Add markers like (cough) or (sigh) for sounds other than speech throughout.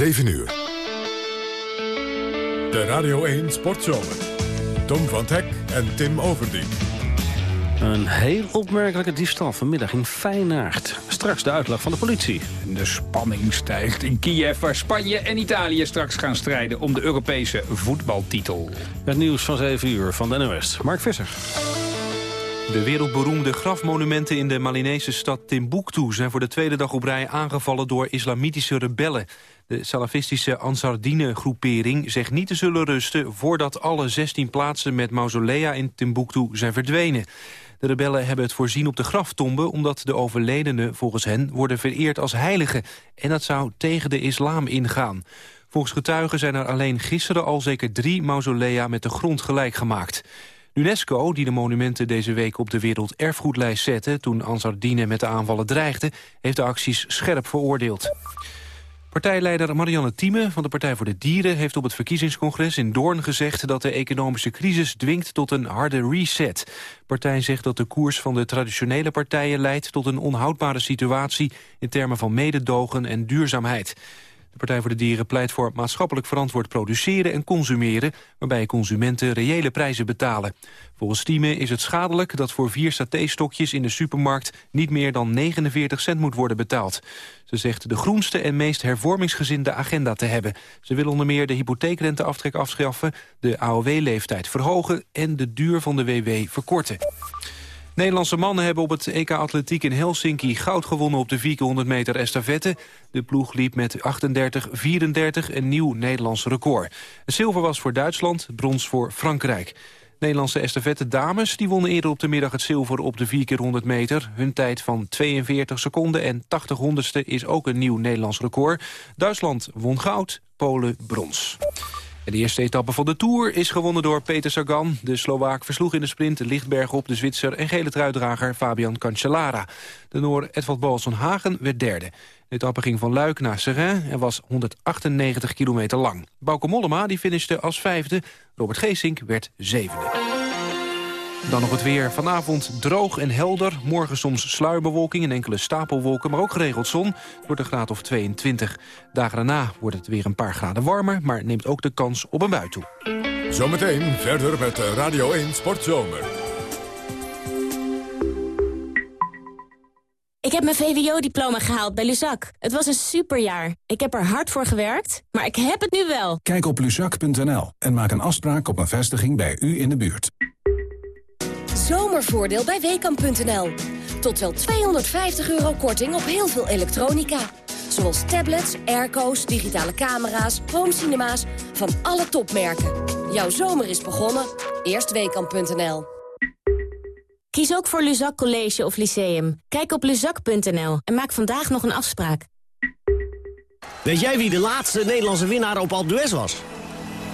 7 uur. De Radio 1 Sportzomer. Tom van Hek en Tim Overdien. Een heel opmerkelijke diefstal vanmiddag in Feyenaard. Straks de uitleg van de politie. De spanning stijgt in Kiev, waar Spanje en Italië straks gaan strijden om de Europese voetbaltitel. Het nieuws van 7 uur van de NOS. Mark Visser. De wereldberoemde grafmonumenten in de Malinese stad Timbuktu... zijn voor de tweede dag op rij aangevallen door islamitische rebellen. De salafistische Ansardine-groepering zegt niet te zullen rusten... voordat alle 16 plaatsen met mausolea in Timbuktu zijn verdwenen. De rebellen hebben het voorzien op de graftomben... omdat de overledenen volgens hen worden vereerd als heiligen. En dat zou tegen de islam ingaan. Volgens getuigen zijn er alleen gisteren al zeker drie mausolea... met de grond gelijk gemaakt. UNESCO, die de monumenten deze week op de werelderfgoedlijst zette... toen Ansardine met de aanvallen dreigde, heeft de acties scherp veroordeeld. Partijleider Marianne Thieme van de Partij voor de Dieren... heeft op het verkiezingscongres in Doorn gezegd... dat de economische crisis dwingt tot een harde reset. De partij zegt dat de koers van de traditionele partijen leidt... tot een onhoudbare situatie in termen van mededogen en duurzaamheid. De Partij voor de Dieren pleit voor maatschappelijk verantwoord produceren en consumeren, waarbij consumenten reële prijzen betalen. Volgens Thieme is het schadelijk dat voor vier satéstokjes in de supermarkt niet meer dan 49 cent moet worden betaald. Ze zegt de groenste en meest hervormingsgezinde agenda te hebben. Ze wil onder meer de hypotheekrenteaftrek afschaffen, de AOW-leeftijd verhogen en de duur van de WW verkorten. Nederlandse mannen hebben op het EK Atletiek in Helsinki goud gewonnen op de 400 meter estafette. De ploeg liep met 38-34 een nieuw Nederlands record. zilver was voor Duitsland, brons voor Frankrijk. Nederlandse estafette dames die wonnen eerder op de middag het zilver op de 4 keer 100 meter. Hun tijd van 42 seconden en 80 honderdste is ook een nieuw Nederlands record. Duitsland won goud, Polen brons. De eerste etappe van de Tour is gewonnen door Peter Sagan. De Slovaak versloeg in de sprint Lichtberg op de Zwitser... en gele truitdrager Fabian Cancellara. De Noor Edvald Balsson Hagen werd derde. De etappe ging van Luik naar Serrain en was 198 kilometer lang. Bauke Mollema die finishte als vijfde. Robert Geesink werd zevende. Dan nog het weer. Vanavond droog en helder. Morgen soms sluierbewolking en enkele stapelwolken, maar ook geregeld zon. Het wordt een graad of 22. Dagen daarna wordt het weer een paar graden warmer, maar neemt ook de kans op een bui toe. Zometeen verder met Radio 1 Sportzomer. Ik heb mijn VWO-diploma gehaald bij Luzak. Het was een superjaar. Ik heb er hard voor gewerkt, maar ik heb het nu wel. Kijk op luzak.nl en maak een afspraak op een vestiging bij u in de buurt. Zomervoordeel bij Weekamp.nl. Tot wel 250 euro korting op heel veel elektronica. Zoals tablets, airco's, digitale camera's, homecinema's van alle topmerken. Jouw zomer is begonnen. Eerst Weekamp.nl. Kies ook voor Luzak College of Lyceum. Kijk op luzak.nl en maak vandaag nog een afspraak. Weet jij wie de laatste Nederlandse winnaar op Alpe d'Huez was?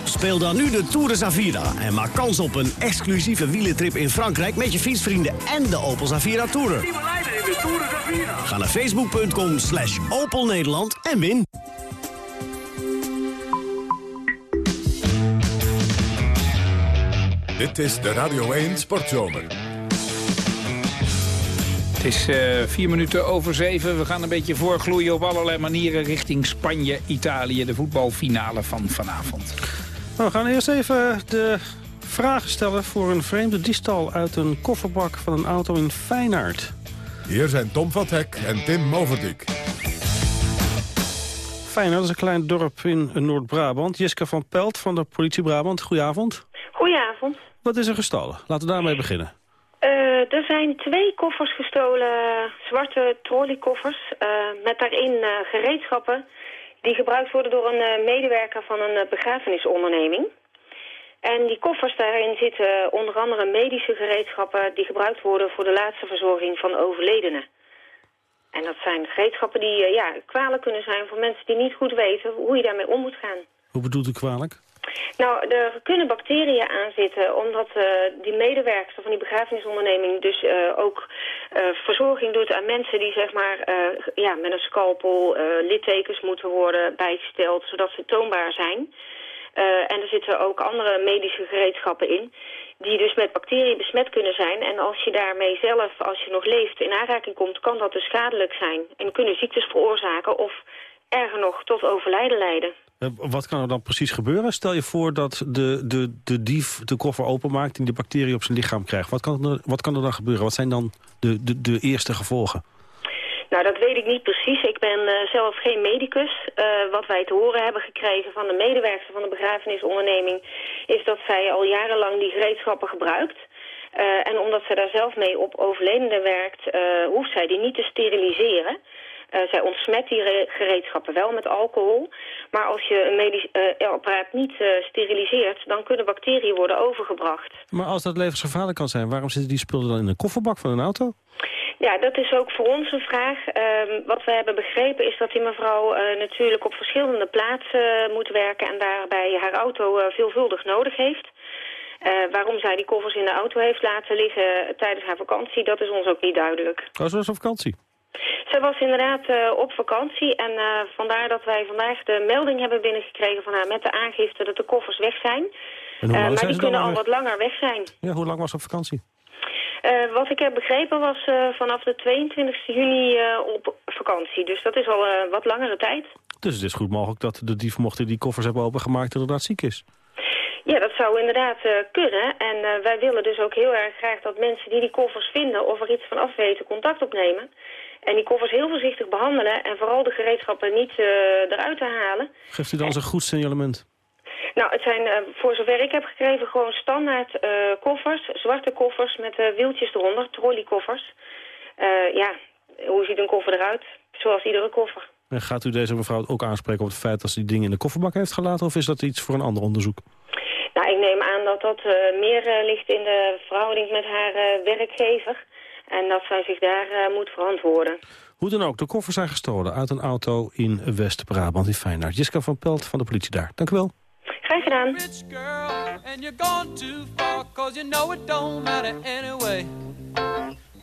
Speel dan nu de Tour de Zavira en maak kans op een exclusieve wielentrip in Frankrijk... met je fietsvrienden en de Opel Zavira Tourer. Ga naar facebook.com slash Opel Nederland en win. Dit is de Radio 1 Sportzomer. Het is uh, vier minuten over zeven. We gaan een beetje voorgloeien op allerlei manieren richting Spanje, Italië. De voetbalfinale van vanavond. Nou, we gaan eerst even de vragen stellen voor een vreemde diefstal uit een kofferbak van een auto in Feyenaard. Hier zijn Tom van Hek en Tim Moverdijk. Feyenaard is een klein dorp in Noord-Brabant. Jessica van Pelt van de politie Brabant, goedenavond. Goedenavond. Wat is er gestolen? Laten we daarmee beginnen. Uh, er zijn twee koffers gestolen, zwarte trolleykoffers, uh, met daarin uh, gereedschappen die gebruikt worden door een uh, medewerker van een uh, begrafenisonderneming. En die koffers daarin zitten onder andere medische gereedschappen die gebruikt worden voor de laatste verzorging van overledenen. En dat zijn gereedschappen die ja, kwalijk kunnen zijn voor mensen die niet goed weten hoe je daarmee om moet gaan. Hoe bedoelt u kwalijk? Nou, er kunnen bacteriën aan zitten, omdat uh, die medewerkster van die begrafenisonderneming dus uh, ook uh, verzorging doet aan mensen die zeg maar ja, met een scalpel littekens moeten worden bijgesteld, zodat ze toonbaar zijn. en er zitten ook andere medische gereedschappen in, die dus met bacteriën besmet kunnen zijn. En als je daarmee zelf, als je nog leeft, in aanraking komt, kan dat dus schadelijk zijn. En kunnen ziektes veroorzaken of erger nog tot overlijden leiden. Eh, Wat kan er dan precies gebeuren? Stel je voor dat de, de, de dief de koffer openmaakt... en die bacterie op zijn lichaam krijgt. Wat kan er, wat kan er dan gebeuren? Wat zijn dan de, de, de eerste gevolgen? Nou, dat weet ik niet precies. Ik ben eh, zelf geen medicus. Eh, wat wij te horen hebben gekregen van de medewerker van de begrafenisonderneming... is dat zij al jarenlang die gereedschappen gebruikt. En omdat zij daar zelf mee op overledenden werkt, hoeft zij die niet te steriliseren. Eh, zij ontsmet die re- gereedschappen wel met alcohol. Maar als je een medisch eh, apparaat niet eh, steriliseert, dan kunnen bacteriën worden overgebracht. Maar als dat levensgevaarlijk kan zijn... waarom zitten die spullen dan in een kofferbak van een auto? Ja, dat is ook voor ons een vraag. Ehm, wat we hebben begrepen is dat die mevrouw natuurlijk op verschillende plaatsen moet werken... en daarbij haar auto veelvuldig nodig heeft. Waarom zij die koffers in de auto heeft laten liggen tijdens haar vakantie, dat is ons ook niet duidelijk. Oh, ze was op vakantie. Zij was inderdaad eh, op vakantie en eh, vandaar dat wij vandaag de melding hebben binnengekregen van haar met de aangifte dat de koffers weg zijn. En hoe Eh, lang maar zijn die kunnen al weg? wat langer weg zijn. Ja, hoe lang was ze op vakantie? Wat ik heb begrepen was vanaf de 22 juni op vakantie. Dus dat is al eh, wat langere tijd. Dus het is goed mogelijk dat de dief, mocht die koffers hebben opengemaakt... inderdaad ziek is. Ja, dat zou inderdaad kunnen. En wij willen dus ook heel erg graag dat mensen die die koffers vinden... of er iets van afweten, contact opnemen. En die koffers heel voorzichtig behandelen... en vooral de gereedschappen niet eh, eruit te halen. Geeft u dan eens een goed signalement? Nou, het zijn eh, voor zover ik heb gekregen gewoon standaard eh, koffers. Zwarte koffers met wieltjes eronder, trolleykoffers. Ja, hoe ziet een koffer eruit? Zoals iedere koffer. En gaat u deze mevrouw ook aanspreken op het feit dat ze die dingen in de kofferbak heeft gelaten? Of is dat iets voor een ander onderzoek? Nou, ik neem aan dat dat meer ligt in de verhouding met haar werkgever. En dat zij zich daar eh, moet verantwoorden. Hoe dan ook, de koffers zijn gestolen uit een auto in West-Brabant in Feyenoord. Jiska van Pelt van de politie daar. Dank u wel. Graag gedaan. and you're gone too far cause you know it don't matter anyway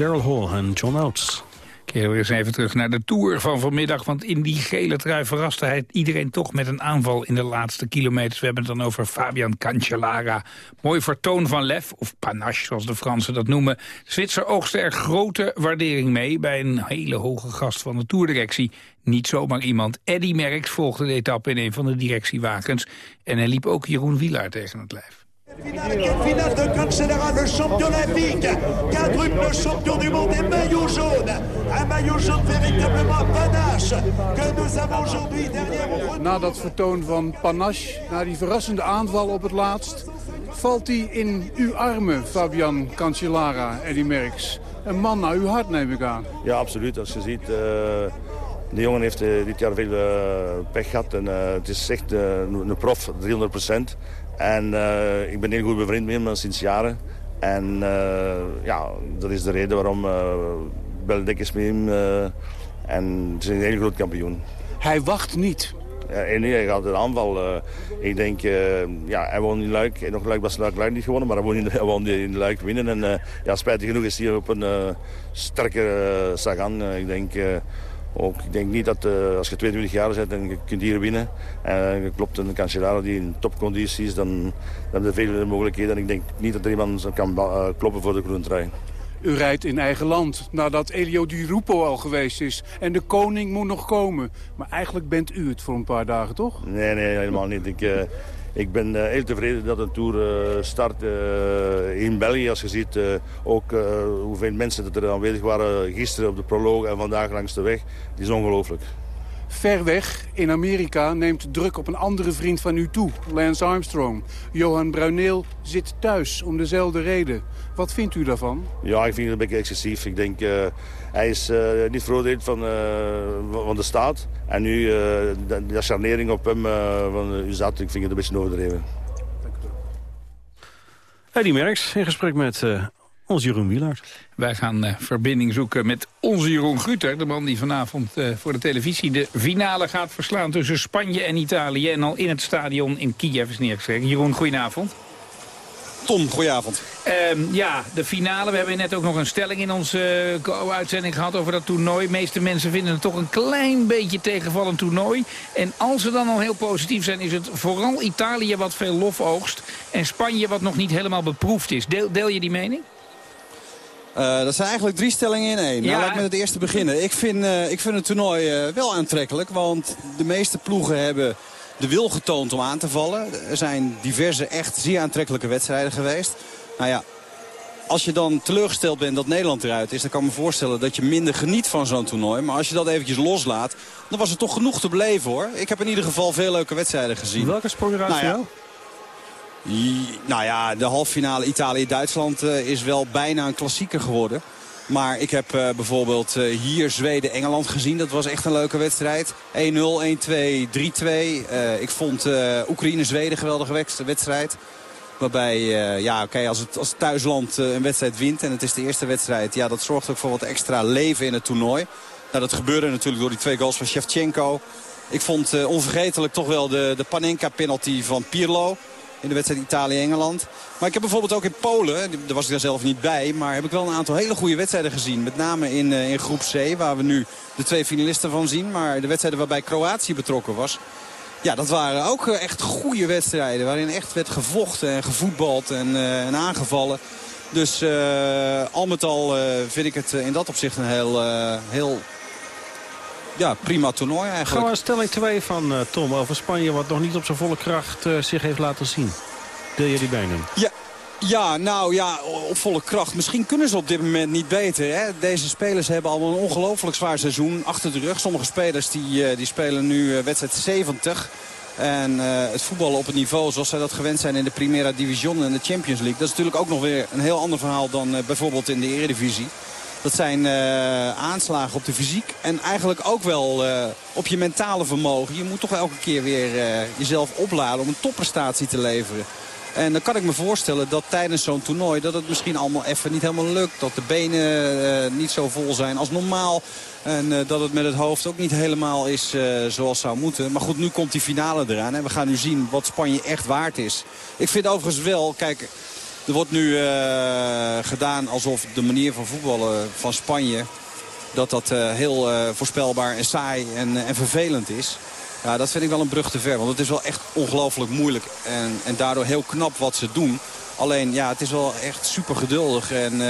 Daryl Hall en John Oates. Keren we eens even terug naar de Tour van vanmiddag. Want in die gele trui verraste hij iedereen toch met een aanval in de laatste kilometers. We hebben het dan over Fabian Cancellara. Mooi vertoon van lef, of panache zoals de Fransen dat noemen. Zwitser oogste er grote waardering mee bij een hele hoge gast van de Tourdirectie. Niet zomaar iemand. Eddy Merckx volgde de etappe in een van de directiewagens. En hij liep ook Jeroen Wielaar tegen het lijf. Quelle finale de Cancellara, le champion olympique, quadruple champion du monde et maillot jaune. Un maillot jaune véritablement panache que nous avons aujourd'hui derrière Na dat vertoon van Panache, na die verrassende aanval op het laatst... valt hij in uw armen, Fabian Cancellara, Eddy Merckx. Een man naar uw hart, neem ik aan. Ja, absoluut. Als je ziet, eh, de jongen heeft eh, dit jaar veel eh, pech gehad. En, eh, het is echt eh, een prof, 300 procent. En eh, ik ben heel goed bevriend met hem sinds jaren. En eh, ja, dat is de reden waarom dik is met hem. eh, en het is een heel groot kampioen. Hij wacht niet. Ja, en nee, hij gaat een aanval. eh, ik denk, eh, ja, hij won in Luik. En nog Luik was Luik, Luik niet gewonnen, maar hij won in, (laughs) hij in Luik winnen. En eh, ja, spijtig genoeg is hij op een eh sterke Sagan. Eh, ik denk... eh, ook, ik denk niet dat eh, als je 22 jaar bent en je kunt hier winnen... en je klopt een Cancellara die in topconditie is... dan, dan hebben er vele mogelijkheden. En ik denk niet dat er iemand kan eh, kloppen voor de groene trui. U rijdt in eigen land, nadat Elio Di Rupo al geweest is. En de koning moet nog komen. Maar eigenlijk bent u het voor een paar dagen, toch? Nee, nee, helemaal niet. Ik, eh, ik ben eh, heel tevreden dat een Tour eh, start eh, in België. Als je ziet ook hoeveel mensen er aanwezig waren gisteren op de proloog en vandaag langs de weg. Die is ongelooflijk. Ver weg, in Amerika, neemt druk op een andere vriend van u toe, Lance Armstrong. Johan Bruineel zit thuis om dezelfde reden. Wat vindt u daarvan? Ja, ik vind het een beetje excessief. Ik denk, eh, hij is eh, niet veroordeeld van, eh, van de staat. En nu, eh de, de charnering op hem eh, van uh, zat, ik vind het een beetje overdreven. Eddy Merckx in gesprek met eh ons Jeroen Wielaert. Wij gaan eh, verbinding zoeken met onze Jeroen Guter. De man die vanavond eh, voor de televisie de finale gaat verslaan... tussen Spanje en Italië. En al in het stadion in Kiev is neergeschreven. Jeroen, goedenavond. Tom, goedenavond. Ehm, ja, de finale. We hebben net ook nog een stelling in onze eh, uitzending gehad over dat toernooi. De meeste mensen vinden het toch een klein beetje tegenvallend toernooi. En als ze dan al heel positief zijn, is het vooral Italië wat veel lof oogst. En Spanje wat nog niet helemaal beproefd is. Deel, deel je die mening? Eh, dat zijn eigenlijk drie stellingen in één. Ja. Nou, laat ik met het eerste beginnen. Ik vind, eh, ik vind het toernooi eh, wel aantrekkelijk. Want de meeste ploegen hebben de wil getoond om aan te vallen. Er zijn diverse echt zeer aantrekkelijke wedstrijden geweest. Nou ja, als je dan teleurgesteld bent dat Nederland eruit is... dan kan ik me voorstellen dat je minder geniet van zo'n toernooi. Maar als je dat eventjes loslaat, dan was er toch genoeg te beleven hoor. Ik heb in ieder geval veel leuke wedstrijden gezien. Welke sprong eruit Nou voor ja. Nou ja, de halffinale Italië-Duitsland eh, is wel bijna een klassieker geworden. Maar ik heb eh, bijvoorbeeld eh, hier Zweden-Engeland gezien. Dat was echt een leuke wedstrijd. 1-0, 1-2, 3-2. Eh, ik vond Oekraïne-Zweden een geweldige wedst- wedstrijd. Waarbij, ja, oké, als, het, als thuisland een wedstrijd wint en het is de eerste wedstrijd... ja, dat zorgt ook voor wat extra leven in het toernooi. Nou, dat gebeurde natuurlijk door die twee goals van Shevchenko. Ik vond onvergetelijk toch wel de, de Panenka-penalty van Pirlo in de wedstrijd Italië-Engeland. Maar ik heb bijvoorbeeld ook in Polen, daar was ik daar zelf niet bij... maar heb ik wel een aantal hele goede wedstrijden gezien. Met name in, eh, in groep C, waar we nu de twee finalisten van zien. Maar de wedstrijden waarbij Kroatië betrokken was... Ja, dat waren ook eh, echt goede wedstrijden. Waarin echt werd gevochten en gevoetbald en, eh, en aangevallen. Dus al met al vind ik het in dat opzicht een heel, heel ja, prima toernooi Gaan eigenlijk. we aan stelling 2 van eh, Tom over Spanje... wat nog niet op zijn volle kracht eh, zich heeft laten zien. Deel je die mening? Ja, ja, nou ja, op volle kracht. Misschien kunnen ze op dit moment niet beter. Hè? Deze spelers hebben al een ongelooflijk zwaar seizoen achter de rug. Sommige spelers die, eh, die spelen nu wedstrijd 70. En het voetballen op het niveau zoals zij dat gewend zijn in de Primera Division en de Champions League. Dat is natuurlijk ook nog weer een heel ander verhaal dan bijvoorbeeld in de Eredivisie. Dat zijn eh, aanslagen op de fysiek en eigenlijk ook wel eh, op je mentale vermogen. Je moet toch elke keer weer eh, jezelf opladen om een topprestatie te leveren. En dan kan ik me voorstellen dat tijdens zo'n toernooi... dat het misschien allemaal even niet helemaal lukt. Dat de benen niet zo vol zijn als normaal. En dat het met het hoofd ook niet helemaal is zoals zou moeten. Maar goed, nu komt die finale eraan. En we gaan nu zien wat Spanje echt waard is. Ik vind overigens wel, kijk... Er wordt nu eh, gedaan alsof de manier van voetballen van Spanje... dat dat eh, heel eh, voorspelbaar en saai en, en vervelend is. Ja, dat vind ik wel een brug te ver. Want het is wel echt ongelooflijk moeilijk. En, en daardoor heel knap wat ze doen. Alleen, ja, het is wel echt super geduldig. En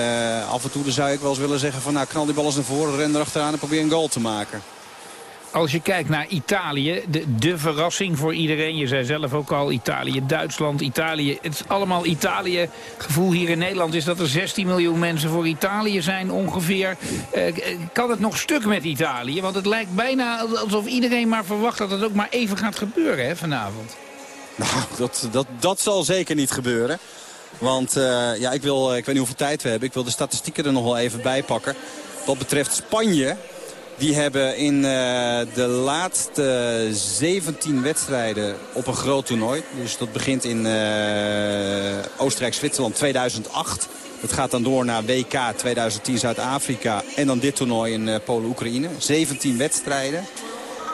af en toe zou ik wel eens willen zeggen van... nou, knal die bal eens naar voren, ren erachteraan en probeer een goal te maken. Als je kijkt naar Italië, de, de verrassing voor iedereen. Je zei zelf ook al, Italië, Duitsland, Italië. Het is allemaal Italië. Gevoel hier in Nederland is dat er 16 miljoen mensen voor Italië zijn ongeveer. Eh, kan het nog stuk met Italië? Want het lijkt bijna alsof iedereen maar verwacht dat het ook maar even gaat gebeuren hè, vanavond. Nou, dat, dat, dat zal zeker niet gebeuren. Want eh, ja, ik, wil, ik weet niet hoeveel tijd we hebben. Ik wil de statistieken er nog wel even bij pakken. Wat betreft Spanje die hebben in uh, de laatste 17 wedstrijden op een groot toernooi. Dus dat begint in uh, Oostenrijk-Zwitserland 2008. Dat gaat dan door naar WK 2010 Zuid-Afrika. En dan dit toernooi in uh, Polen-Oekraïne. 17 wedstrijden.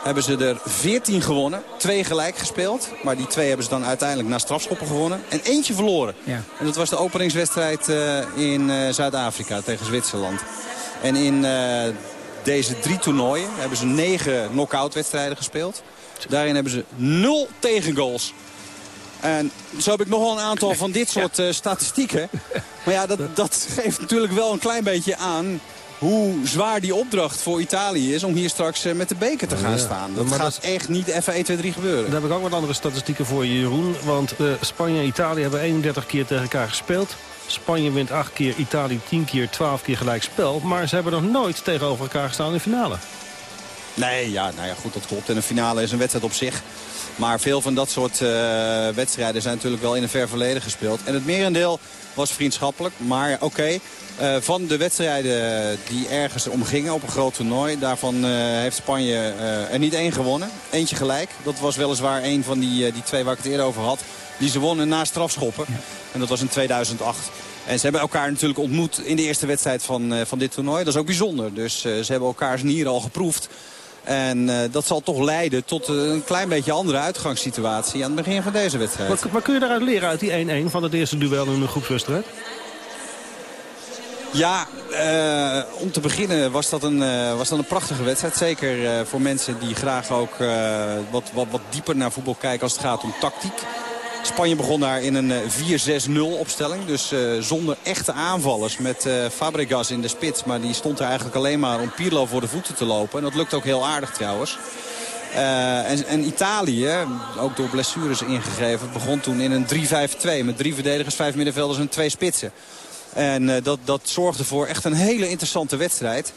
Hebben ze er 14 gewonnen. Twee gelijk gespeeld. Maar die twee hebben ze dan uiteindelijk na strafschoppen gewonnen. En eentje verloren. Ja. En dat was de openingswedstrijd in Zuid-Afrika tegen Zwitserland. En in deze drie toernooien hebben ze negen knock-out wedstrijden gespeeld. Daarin hebben ze nul tegengoals. En zo heb ik nog wel een aantal van dit soort uh, statistieken. Maar ja, dat, dat geeft natuurlijk wel een klein beetje aan hoe zwaar die opdracht voor Italië is om hier straks uh, met de beker te gaan ja, staan. Dat gaat dat... echt niet even 1, 2, 3 gebeuren. Daar heb ik ook wat andere statistieken voor je, Jeroen. Want uh, Spanje en Italië hebben 31 keer tegen elkaar gespeeld. Spanje wint 8 keer, Italië 10 keer, 12 keer gelijk spel. Maar ze hebben nog nooit tegenover elkaar gestaan in de finale. Nee, ja, nou ja, goed, dat klopt. En een finale is een wedstrijd op zich. Maar veel van dat soort uh, wedstrijden zijn natuurlijk wel in een ver verleden gespeeld. En het merendeel was vriendschappelijk. Maar oké, okay, uh, van de wedstrijden die ergens om gingen op een groot toernooi... daarvan uh, heeft Spanje er niet één gewonnen. Eentje gelijk. Dat was weliswaar een van die, die twee waar ik het eerder over had. Die ze wonnen na strafschoppen. En dat was in 2008. En ze hebben elkaar natuurlijk ontmoet in de eerste wedstrijd van, van dit toernooi. Dat is ook bijzonder. Dus ze hebben elkaars nieren al geproefd. En uh, dat zal toch leiden tot een klein beetje andere uitgangssituatie aan het begin van deze wedstrijd. Wat, kun je daaruit leren uit die 1-1 van het eerste duel in de groepswedstrijd? Ja, uh, om te beginnen was dat een, uh, was dat een prachtige wedstrijd. Zeker uh, voor mensen die graag ook wat, wat, wat dieper naar voetbal kijken als het gaat om tactiek. Spanje begon daar in een 4-6-0 opstelling. Dus uh, zonder echte aanvallers met uh, Fabregas in de spits. Maar die stond er eigenlijk alleen maar om Pirlo voor de voeten te lopen. En dat lukt ook heel aardig trouwens. En, en, Italië, ook door blessures ingegeven, begon toen in een 3-5-2. Met drie verdedigers, vijf middenvelders en twee spitsen. En dat, dat zorgde voor echt een hele interessante wedstrijd.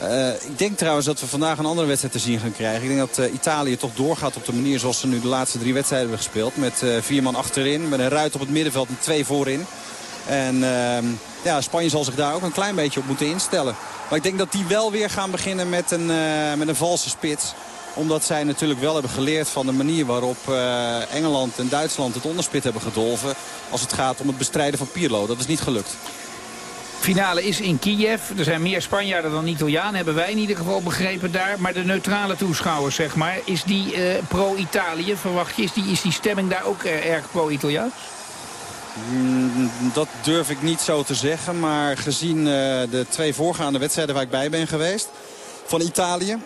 Uh, ik denk trouwens dat we vandaag een andere wedstrijd te zien gaan krijgen. Ik denk dat uh, Italië toch doorgaat op de manier zoals ze nu de laatste drie wedstrijden hebben gespeeld. Met uh, vier man achterin, met een ruit op het middenveld en twee voorin. En ehm, ja, Spanje zal zich daar ook een klein beetje op moeten instellen. Maar ik denk dat die wel weer gaan beginnen met een, met een valse spits omdat zij natuurlijk wel hebben geleerd van de manier waarop Engeland en Duitsland het onderspit hebben gedolven. Als het gaat om het bestrijden van Pirlo. Dat is niet gelukt. Finale is in Kiev. Er zijn meer Spanjaarden dan Italianen, hebben wij in ieder geval begrepen daar. Maar de neutrale toeschouwers, zeg maar, is die uh, pro-Italië, verwacht je? Is die, is die stemming daar ook uh, erg pro-Italiaans? Mm, dat durf ik niet zo te zeggen. Maar gezien uh, de twee voorgaande wedstrijden waar ik bij ben geweest van Italië...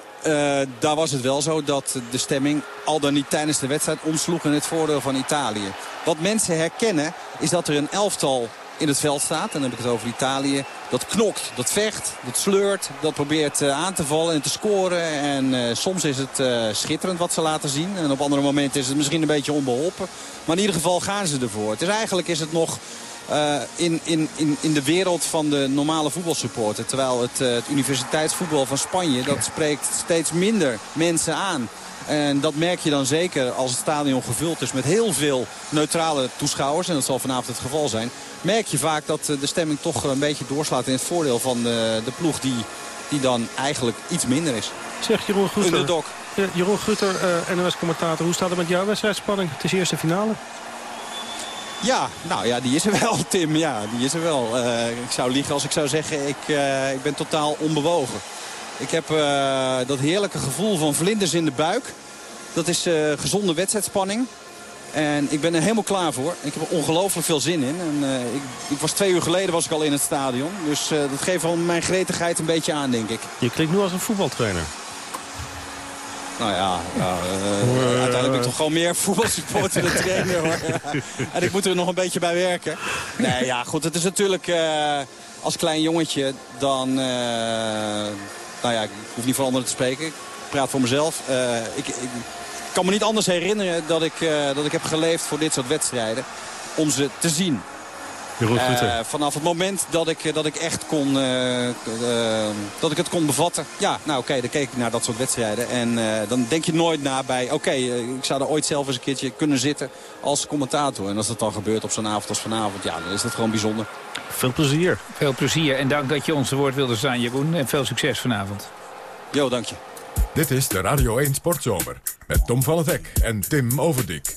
Daar was het wel zo dat de stemming al dan niet tijdens de wedstrijd omsloeg in het voordeel van Italië. Wat mensen herkennen is dat er een elftal in het veld staat. En dan heb ik het over Italië. Dat knokt, dat vecht, dat sleurt, dat probeert uh, aan te vallen en te scoren. En uh, soms is het uh, schitterend wat ze laten zien. En op andere momenten is het misschien een beetje onbeholpen. Maar in ieder geval gaan ze ervoor. Het is eigenlijk is het nog in, in, in, in de wereld van de normale voetbalsupporter. Terwijl het, het universiteitsvoetbal van Spanje, dat spreekt steeds minder mensen aan. En dat merk je dan zeker als het stadion gevuld is met heel veel neutrale toeschouwers. En dat zal vanavond het geval zijn. Merk je vaak dat de stemming toch een beetje doorslaat in het voordeel van de, de ploeg die, die dan eigenlijk iets minder is. Zeg Jeroen Gutter. Underdog. Jeroen Gutter, uh, NOS-commentator. Hoe staat het met jouw wedstrijdspanning? Het is de eerste finale. Ja, nou ja, die is er wel, (laughs) Tim. Ja, die is er wel. Uh, ik zou liegen als ik zou zeggen, ik, uh, ik ben totaal onbewogen. Ik heb uh, dat heerlijke gevoel van vlinders in de buik. Dat is uh, gezonde wedstrijdspanning. En ik ben er helemaal klaar voor. Ik heb er ongelooflijk veel zin in. En, uh, ik, ik, was twee uur geleden was ik al in het stadion. Dus dat geeft wel mijn gretigheid een beetje aan, denk ik. Je klinkt nu als een voetbaltrainer. Nou ja, uh, uiteindelijk ben ik toch gewoon meer voetbalsupporter dan trainer. Hoor. (laughs) en ik moet er nog een beetje bij werken. Nee, ja, goed. Het is natuurlijk uh, als klein jongetje dan... Uh, nou ja, ik hoef niet van anderen te spreken. praat voor mezelf. Eh, ik, ik kan me niet anders herinneren dat ik, eh, dat ik heb geleefd voor dit soort wedstrijden. Om ze te zien. Jeroen Eh, vanaf het moment dat ik, dat ik echt kon, eh, eh, dat ik het kon bevatten. Ja, nou oké, dan keek ik naar dat soort wedstrijden. En eh, dan denk je nooit na bij, oké, eh, ik zou er ooit zelf eens een keertje kunnen zitten als commentator. En als dat dan gebeurt op zo'n avond als vanavond, ja, dan is dat gewoon bijzonder. Veel plezier. Veel plezier en dank dat je ons te woord wilde staan, Jeroen. En veel succes vanavond. Jo, dank je. Dit is de Radio 1 Sportzomer. Met Tom van het Hek en Tim Overdik.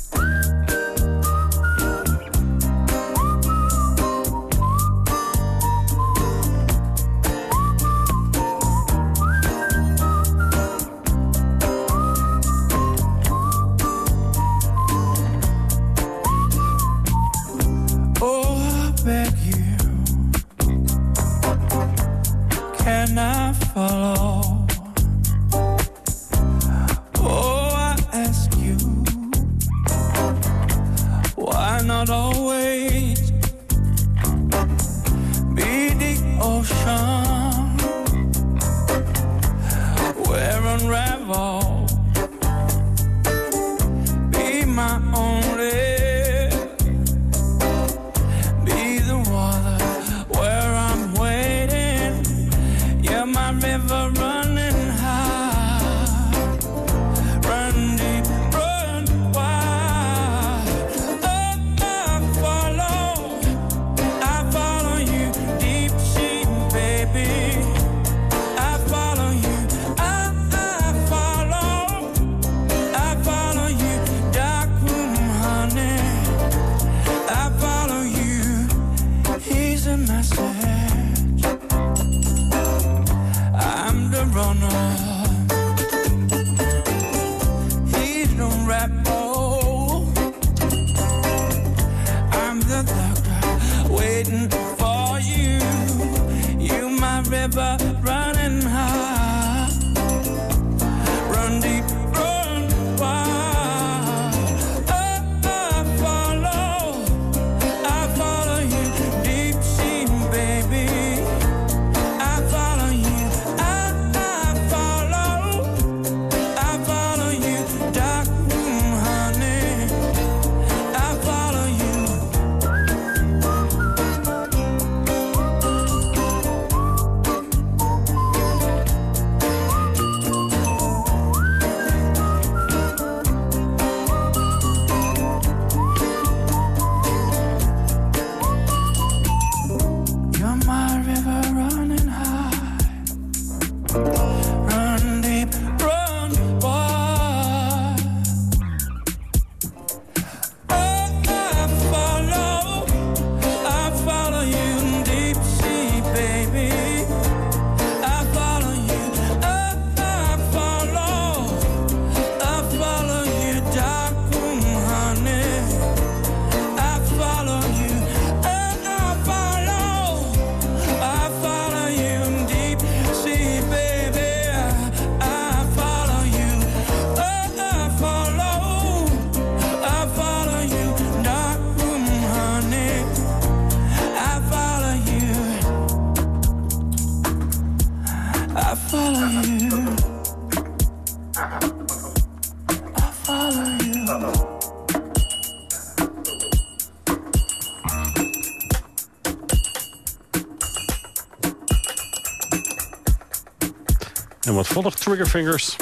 Triggerfingers?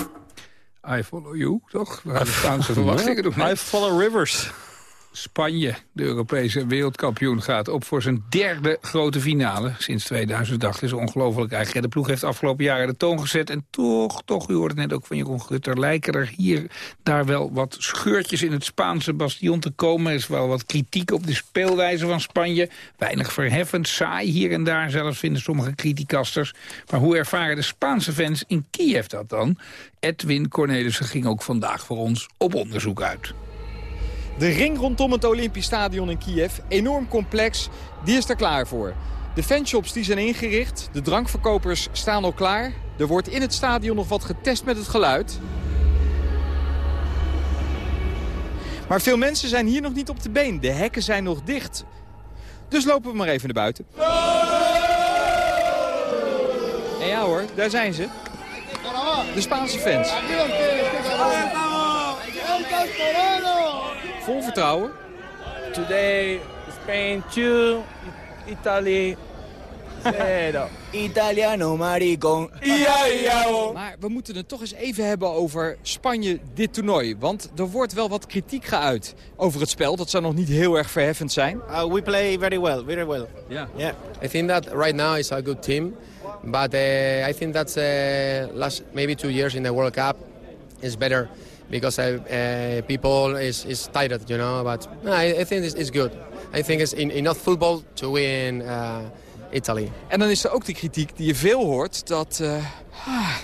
I follow you, toch? We gaan de Spaanse (laughs) verwachtingen doen. I follow rivers. Spanje, de Europese wereldkampioen, gaat op voor zijn derde grote finale. Sinds 2008 is ongelooflijk eigenlijk. De ploeg heeft afgelopen jaren de toon gezet. En toch, toch, u hoorde net ook van Jeroen Gutter... lijken er hier, daar wel wat scheurtjes in het Spaanse bastion te komen. Er is wel wat kritiek op de speelwijze van Spanje. Weinig verheffend, saai hier en daar zelfs vinden sommige criticasters. Maar hoe ervaren de Spaanse fans in Kiev dat dan? Edwin Cornelissen ging ook vandaag voor ons op onderzoek uit. De ring rondom het Olympisch Stadion in Kiev, enorm complex, die is er klaar voor. De fanshops die zijn ingericht, de drankverkopers staan al klaar. Er wordt in het stadion nog wat getest met het geluid. Maar veel mensen zijn hier nog niet op de been. De hekken zijn nog dicht. Dus lopen we maar even naar buiten. En ja hoor, daar zijn ze. De Spaanse fans. Vol vertrouwen. Today, Spain 2, Italy 0. (laughs) Italiano maricon. Maar we moeten het toch eens even hebben over Spanje dit toernooi. Want er wordt wel wat kritiek geuit over het spel. Dat zou nog niet heel erg verheffend zijn. Uh, we play very well, very well. Yeah. Yeah. I think that right now is a good team, but uh, I think that's uh, last maybe two years in the World Cup is better because uh, uh, people is, is tired, you know. But I, I think it's, it's good. I think it's in, enough football to win uh, Italy. En dan is er ook de kritiek die je veel hoort dat eh, ah,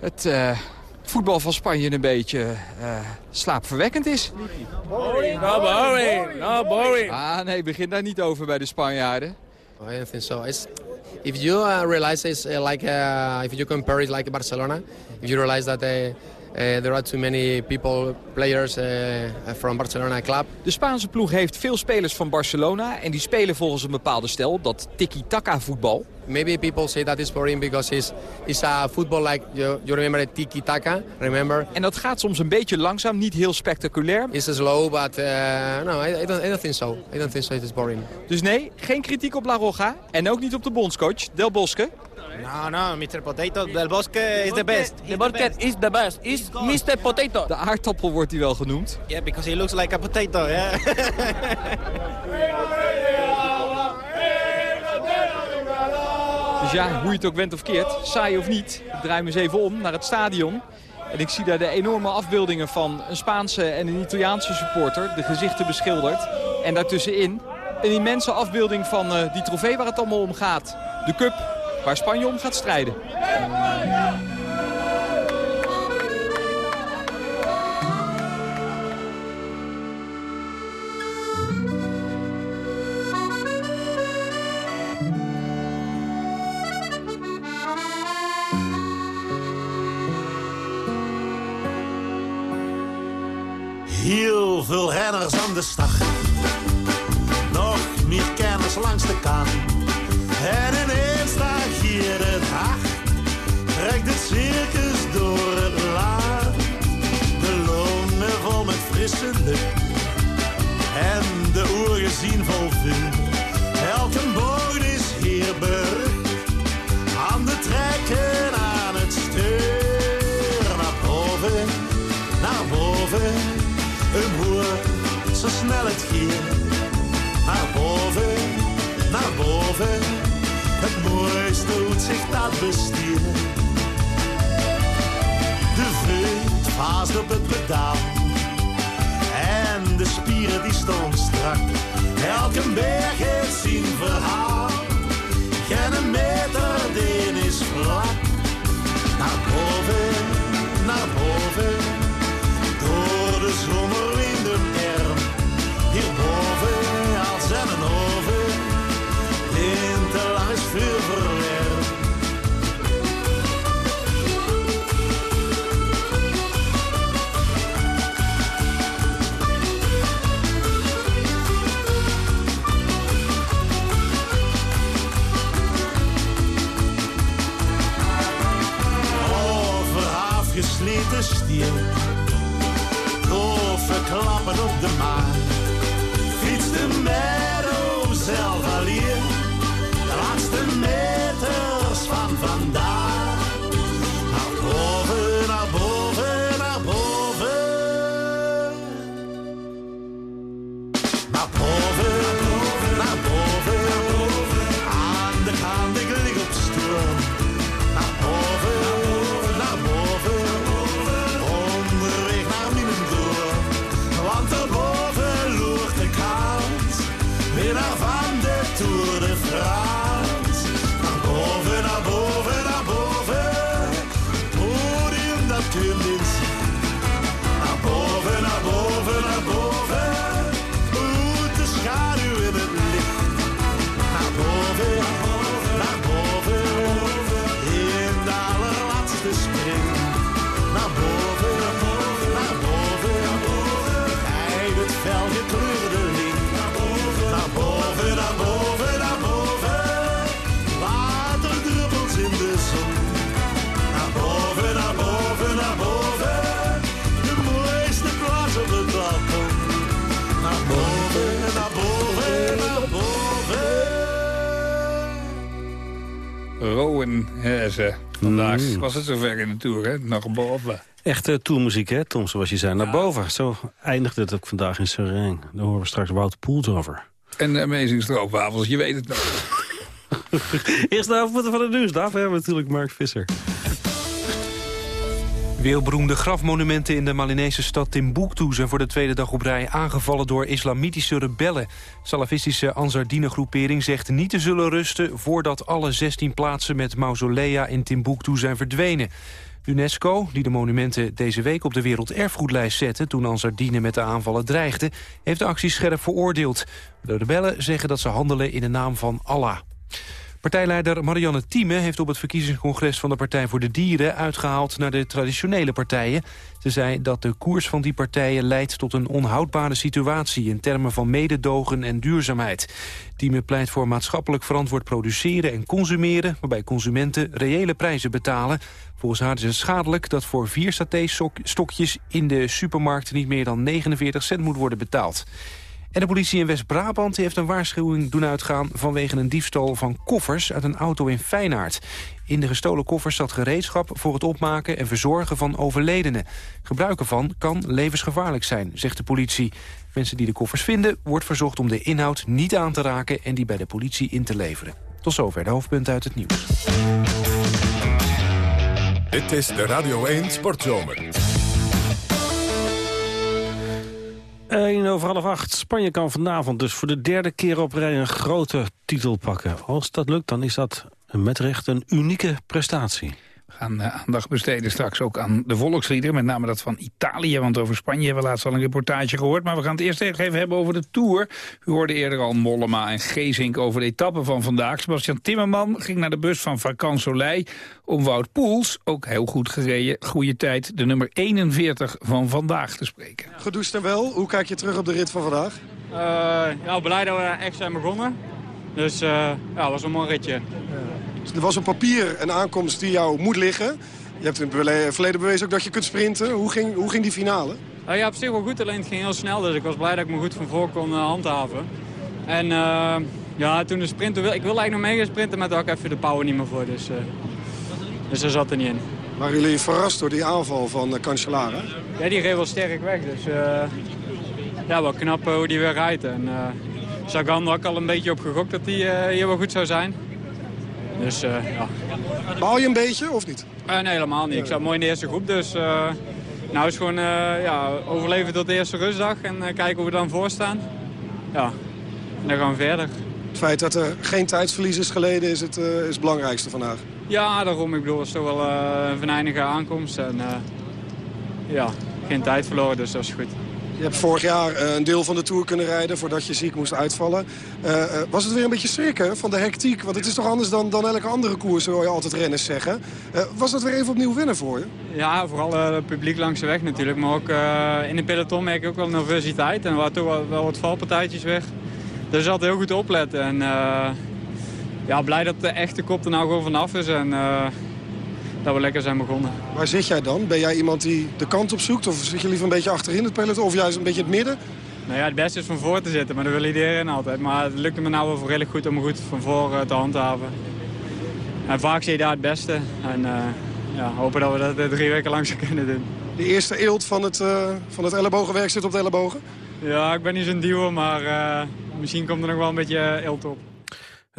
het eh, voetbal van Spanje een beetje eh, slaapverwekkend is. No boring, no boring. Ah nee, begin daar niet over bij de Spanjaarden. I don't think so. It's, if you uh, realize it's uh, like uh, if you compare it like Barcelona, if you realize that uh, uh, there are too many people, players uh, from Barcelona club. De Spaanse ploeg heeft veel spelers van Barcelona en die spelen volgens een bepaalde stijl, dat tiki-taka voetbal. Maybe people say that it's boring because it's, it's a football like, you, you remember tiki-taka, remember? En dat gaat soms een beetje langzaam, niet heel spectaculair. It's slow, but uh, no, I, I, don't, I don't think so. I don't think so it is boring. Dus nee, geen kritiek op La Roja en ook niet op de bondscoach, Del Bosque. No, no, Mr. Potato Del Bosque is the best. The Bosque is the best. Is Mr. Potato. De aardappel wordt hij wel genoemd. Yeah, because he looks like a potato, yeah. (laughs) Dus ja, hoe je het ook went of keert, saai of niet, ik draai me eens even om naar het stadion. En ik zie daar de enorme afbeeldingen van een Spaanse en een Italiaanse supporter, de gezichten beschilderd. En daartussenin een immense afbeelding van eh, die trofee waar het allemaal om gaat. De cup waar Spanje om gaat strijden. Heel veel renners aan de start. Nog meer kenners langs de kant. De vreugd vaast op het pedaal. En de spieren die stonden strak. Elke berg heeft zijn verhaal. Geen meter, die is vlak. Naar boven, naar boven. Door de zomerwinden was het zover in de Tour, hè? Nog boven. Echte tourmuziek, hè, Tom, zoals je zei. Naar boven. Zo eindigde het ook vandaag in Sereen. Daar horen we straks Wout Poels over. En de Amazing Stroopwafels, je weet het nog. (laughs) Eerst de hoofdpunten van de nieuws. Daar hebben we natuurlijk Mark Visser. Wereldberoemde grafmonumenten in de Malinese stad Timbuktu... zijn voor de tweede dag op rij aangevallen door islamitische rebellen. Salafistische Ansardine-groepering zegt niet te zullen rusten... voordat alle 16 plaatsen met mausolea in Timbuktu zijn verdwenen. UNESCO, die de monumenten deze week op de werelderfgoedlijst zette... toen Ansardine met de aanvallen dreigde, heeft de actie scherp veroordeeld. De rebellen zeggen dat ze handelen in de naam van Allah. Partijleider Marianne Thieme heeft op het verkiezingscongres van de Partij voor de Dieren uitgehaald naar de traditionele partijen. Ze zei dat de koers van die partijen leidt tot een onhoudbare situatie in termen van mededogen en duurzaamheid. Thieme pleit voor maatschappelijk verantwoord produceren en consumeren, waarbij consumenten reële prijzen betalen. Volgens haar is het schadelijk dat voor vier saté-stokjes in de supermarkt niet meer dan 49 cent moet worden betaald. En de politie in West-Brabant heeft een waarschuwing doen uitgaan... vanwege een diefstal van koffers uit een auto in Feyenaard. In de gestolen koffers zat gereedschap voor het opmaken en verzorgen van overledenen. Gebruik ervan kan levensgevaarlijk zijn, zegt de politie. Mensen die de koffers vinden, wordt verzocht om de inhoud niet aan te raken... en die bij de politie in te leveren. Tot zover de hoofdpunten uit het nieuws. Dit is de Radio 1 Sportzomer. 1 over half acht. Spanje kan vanavond dus voor de derde keer op rij een grote titel pakken. Als dat lukt, dan is dat met recht een unieke prestatie. We gaan eh, aandacht besteden straks ook aan de volksliederen. Met name dat van Italië, want over Spanje hebben we laatst al een reportage gehoord. Maar we gaan het eerst even hebben over de Tour. U hoorde eerder al Mollema en Gezink over de etappe van vandaag. Sebastian Timmerman ging naar de bus van Vakant Soleil om Wout Poels, ook heel goed gereden, goede tijd, de nummer 41 van vandaag te spreken. Gedoucht en wel. Hoe kijk je terug op de rit van vandaag? Uh, ja, blij dat we echt zijn begonnen. Dus uh, ja, het was een mooi ritje. Er was op papier een aankomst die jou moet liggen. Je hebt in het verleden bewezen ook dat je kunt sprinten. Hoe ging, hoe ging die finale? Uh, ja, op zich wel goed, alleen het ging heel snel. Dus ik was blij dat ik me goed van voor kon handhaven. En ja, toen de sprinten... Ik wilde eigenlijk nog mee gaan sprinten, maar daar had ik even de power niet meer voor. Dus, dus daar zat er niet in. Waren jullie verrast door die aanval van uh, Cancellara? Ja, die reed wel sterk weg. Dus uh, ja, wel knap hoe die weer rijdt. En uh, Sagan had ik al een beetje op gegokt dat hij hier wel goed zou zijn. Dus ja. Baal je een beetje of niet? nee, helemaal niet. Ik zat mooi in de eerste groep. Dus nou is gewoon ja, overleven tot de eerste rustdag. En kijken hoe we dan voor staan. Ja, en dan gaan we verder. Het feit dat er geen tijdsverlies is geleden is het, is het belangrijkste vandaag. Ja, daarom. Ik bedoel, het is toch wel een venijnige aankomst. En ja, geen tijd verloren, dus dat is goed. Je hebt vorig jaar uh, een deel van de Tour kunnen rijden voordat je ziek moest uitvallen. was het weer een beetje schrikken van de hectiek? Want het is toch anders dan, dan elke andere koers, hoor je altijd renners zeggen. was dat weer even opnieuw winnen voor je? Ja, vooral het publiek langs de weg natuurlijk. Maar ook in de peloton merk ik ook wel nervositeit. En waren toch wel, wat valpartijtjes weg. Dus altijd heel goed opletten. En ja, blij dat de echte kop er nou gewoon vanaf is en dat we lekker zijn begonnen. Waar zit jij dan? Ben jij iemand die de kant op zoekt of zit je liever een beetje achterin het peloton of juist een beetje het midden? Nou ja, het beste is van voor te zitten, maar dat wil iedereen altijd. Maar het lukte me nou wel redelijk goed om goed van voor uh, te handhaven. En vaak zie je daar het beste. En uh, ja, hopen dat we dat drie weken lang zou (laughs) kunnen doen. De eerste eelt van het, van het ellebogenwerk zit op de ellebogen? Ja, ik ben niet zo'n duwer, maar misschien komt er nog wel een beetje eelt op.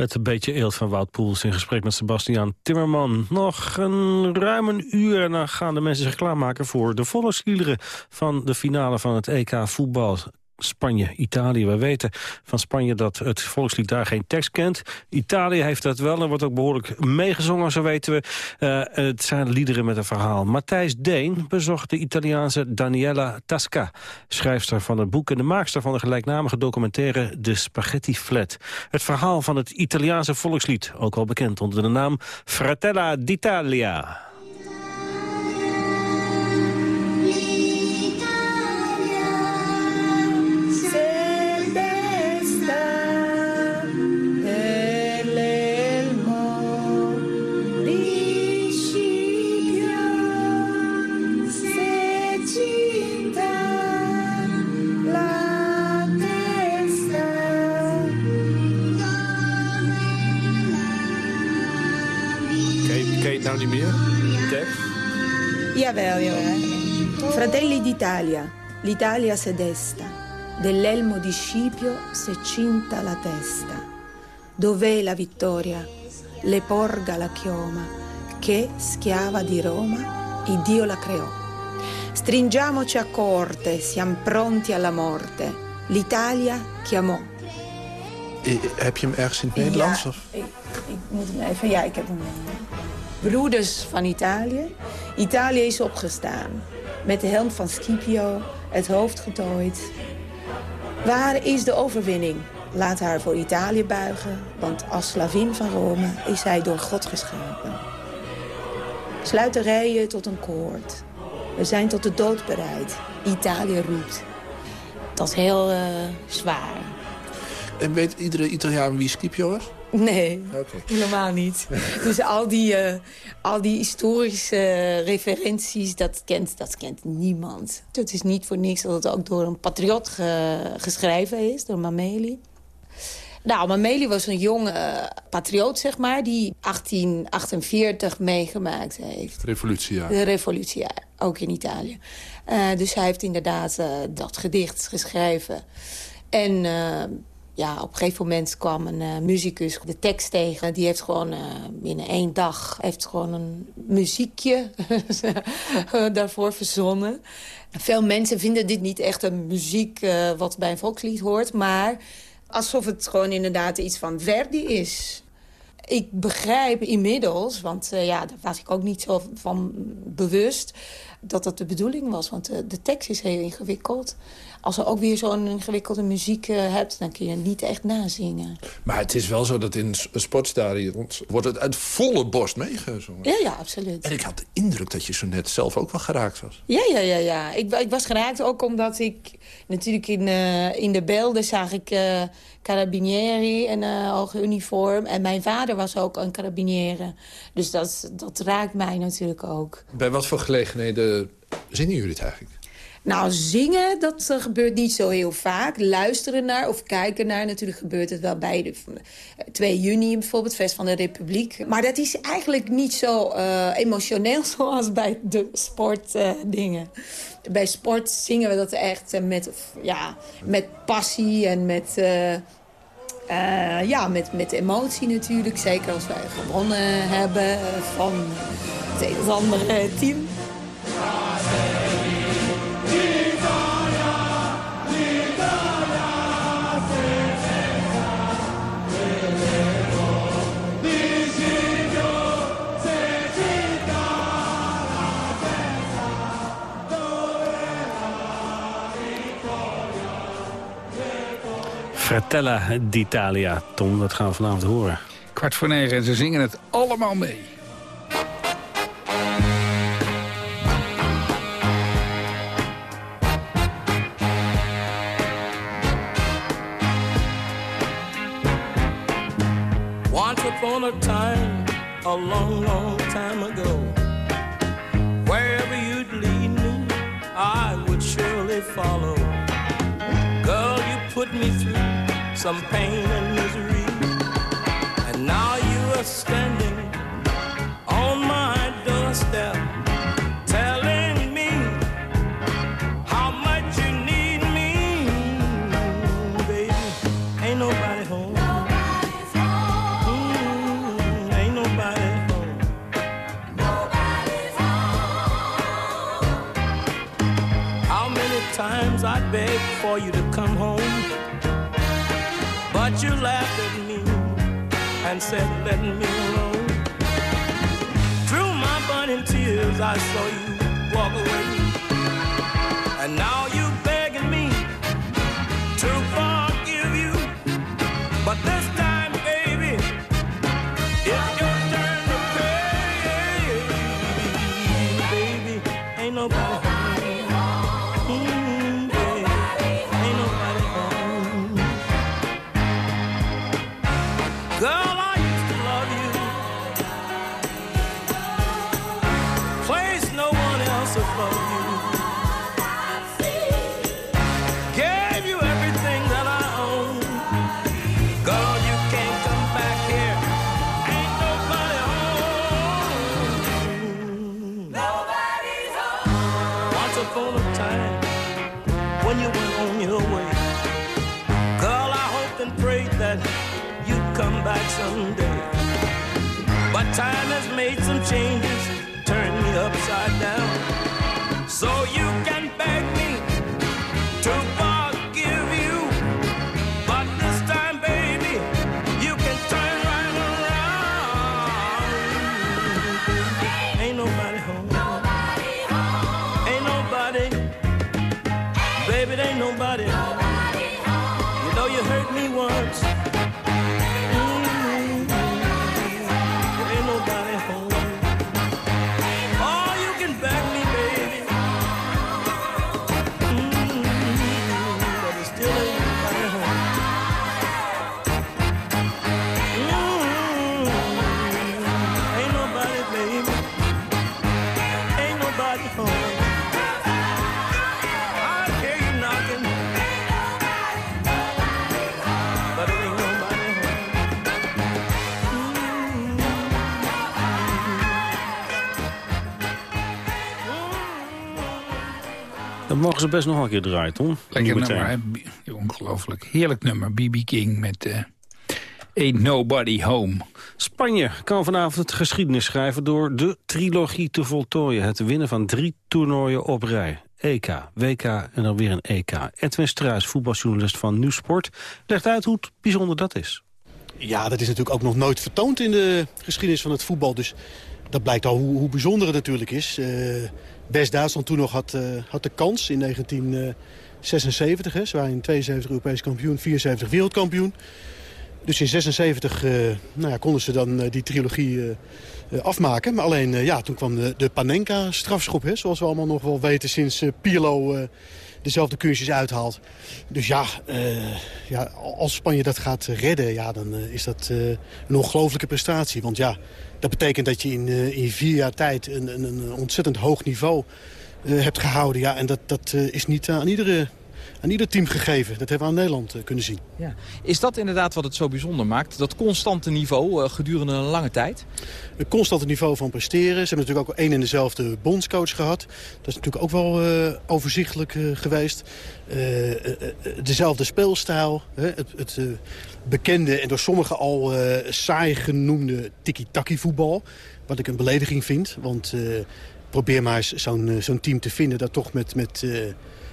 Het beetje eelt van Wout Poels in gesprek met Sebastian Timmerman. Nog een ruim een uur en dan gaan de mensen zich klaarmaken voor de volle skileren van de finale van het EK voetbal. Spanje, Italië. We weten van Spanje dat het volkslied daar geen tekst kent. Italië heeft dat wel en wordt ook behoorlijk meegezongen, zo weten we. Uh, het zijn liederen met een verhaal. Matthijs Deen bezocht de Italiaanse Daniela Tasca... schrijfster van het boek en de maakster van de gelijknamige documentaire De Spaghetti Flat. Het verhaal van het Italiaanse volkslied, ook al bekend onder de naam Fratella d'Italia. Nou niet meer? Tekst? Jawel, jawel. Fratelli d'Italia, l'Italia se desta. Dell'elmo di Scipio se cinta la testa. Dov'è la vittoria? Le porga la chioma, che, schiava di Roma, il Dio la creò. Stringiamoci a corte, siamo pronti alla morte. L'Italia chiamò. Eh, Heb je hem ergens in het Nederlands? Ja, Of? ik, ik moet hem even... Ja, ik heb hem. Broeders van Italië. Italië is opgestaan. Met de helm van Scipio, het hoofd getooid. Waar is de overwinning? Laat haar voor Italië buigen, want als slavin van Rome is zij door God geschapen. Sluiterijen tot een koord. We zijn tot de dood bereid. Italië roept. Dat is heel eh, zwaar. En weet iedere Italiaan wie Scipio was? Nee, Oké. helemaal niet. (laughs) Dus al die, eh, al die historische referenties, dat kent, dat kent niemand. Het is niet voor niks dat het ook door een patriot ge- geschreven is, door Mameli. Nou, Mameli was een jonge patriot, zeg maar, die 1848 meegemaakt heeft. Revolutiejaar. De revolutie, ja, ook in Italië. Eh, dus hij heeft inderdaad eh, dat gedicht geschreven. En eh, ja, op een gegeven moment kwam een eh, muzikus de tekst tegen. Die heeft gewoon eh, binnen één dag heeft gewoon een muziekje (laughs) daarvoor verzonnen. Veel mensen vinden dit niet echt een muziek eh, wat bij een volkslied hoort. Maar alsof het gewoon inderdaad iets van Verdi is. Ik begrijp inmiddels, want eh, ja, daar was ik ook niet zo van bewust... dat dat de bedoeling was, want eh, de tekst is heel ingewikkeld. Als er ook weer zo'n ingewikkelde muziek eh, hebt... dan kun je het niet echt nazingen. Maar het is wel zo dat in sportstadions wordt het uit volle borst meegezongen. Ja, ja, absoluut. En ik had de indruk dat je zo net zelf ook wel geraakt was. Ja, ja, ja, ja. Ik, ik was geraakt ook omdat ik natuurlijk in, eh, in de beelden zag ik eh carabinieri en eh hoge uniform. En mijn vader was ook een carabiniere. Dus dat, dat raakt mij natuurlijk ook. Bij wat voor gelegenheden zingen jullie het eigenlijk? Nou, zingen, dat eh, gebeurt niet zo heel vaak. Luisteren naar of kijken naar, natuurlijk gebeurt het wel bij de eh, 2 juni bijvoorbeeld, Fest van de Republiek. Maar dat is eigenlijk niet zo eh, emotioneel (laughs) zoals bij de sportdingen. bij sport zingen we dat echt eh, met, ja, met passie en met... eh, eh, ja, met, met emotie natuurlijk. Zeker als wij gewonnen hebben eh, van het andere team. Fratella d'Italia. Tom, dat gaan we vanavond horen. Kwart voor negen en ze zingen het allemaal mee. Once upon a time, a long, long some pain and misery, and now you are standing on my doorstep, telling me how much you need me, baby. Ain't nobody home. Mm, ain't nobody home. How many times I begged for you to come home, and said, "Let me alone." Through my burning tears, I saw you walk away, and now you begging me to forgive you, but this time, baby. It's your turn to pay, baby. Ain't nobody home. Mm. Some changes, turned me upside down. Mogen ze best nog een keer draaien, Tom. Lekker nummer, hè? Ongelooflijk. Heerlijk nummer. B.B. King met eh Ain't Nobody Home. Spanje kan vanavond geschiedenis schrijven door de trilogie te voltooien. Het winnen van drie toernooien op rij. EK, WK en dan weer een EK. Edwin Struijs, voetbaljournalist van Nieuwsport, legt uit hoe het bijzonder dat is. Ja, dat is natuurlijk ook nog nooit vertoond in de geschiedenis van het voetbal. Dus dat blijkt al hoe, hoe bijzonder het natuurlijk is. Eh, West-Duitsland toen nog had, eh, had de kans in 1976. Hè. Ze waren in 72 Europees kampioen, 74 wereldkampioen. Dus in 76 eh, nou ja, konden ze dan eh, die trilogie eh, eh, afmaken. Maar alleen, eh, ja, toen kwam de, de Panenka-strafschop, zoals we allemaal nog wel weten... sinds eh, Pirlo eh, dezelfde kunstjes uithaalt. Dus ja, eh, ja, als Spanje dat gaat redden, ja, dan eh, is dat eh, een ongelofelijke prestatie. Want ja, dat betekent dat je in, eh, in vier jaar tijd een, een, een ontzettend hoog niveau eh, hebt gehouden. Ja, en dat, dat eh, is niet aan iedere... Aan ieder team gegeven. Dat hebben we aan Nederland eh, kunnen zien. Ja. Is dat inderdaad wat het zo bijzonder maakt? Dat constante niveau eh, gedurende een lange tijd? Een constante niveau van presteren. Ze hebben natuurlijk ook één en dezelfde bondscoach gehad. Dat is natuurlijk ook wel eh, overzichtelijk geweest. Eh, dezelfde speelstijl. Hè? Het, het bekende en door sommigen al saai genoemde tiki-taki voetbal. Wat ik een belediging vind. Want probeer maar eens zo'n zo'n team te vinden dat toch met... met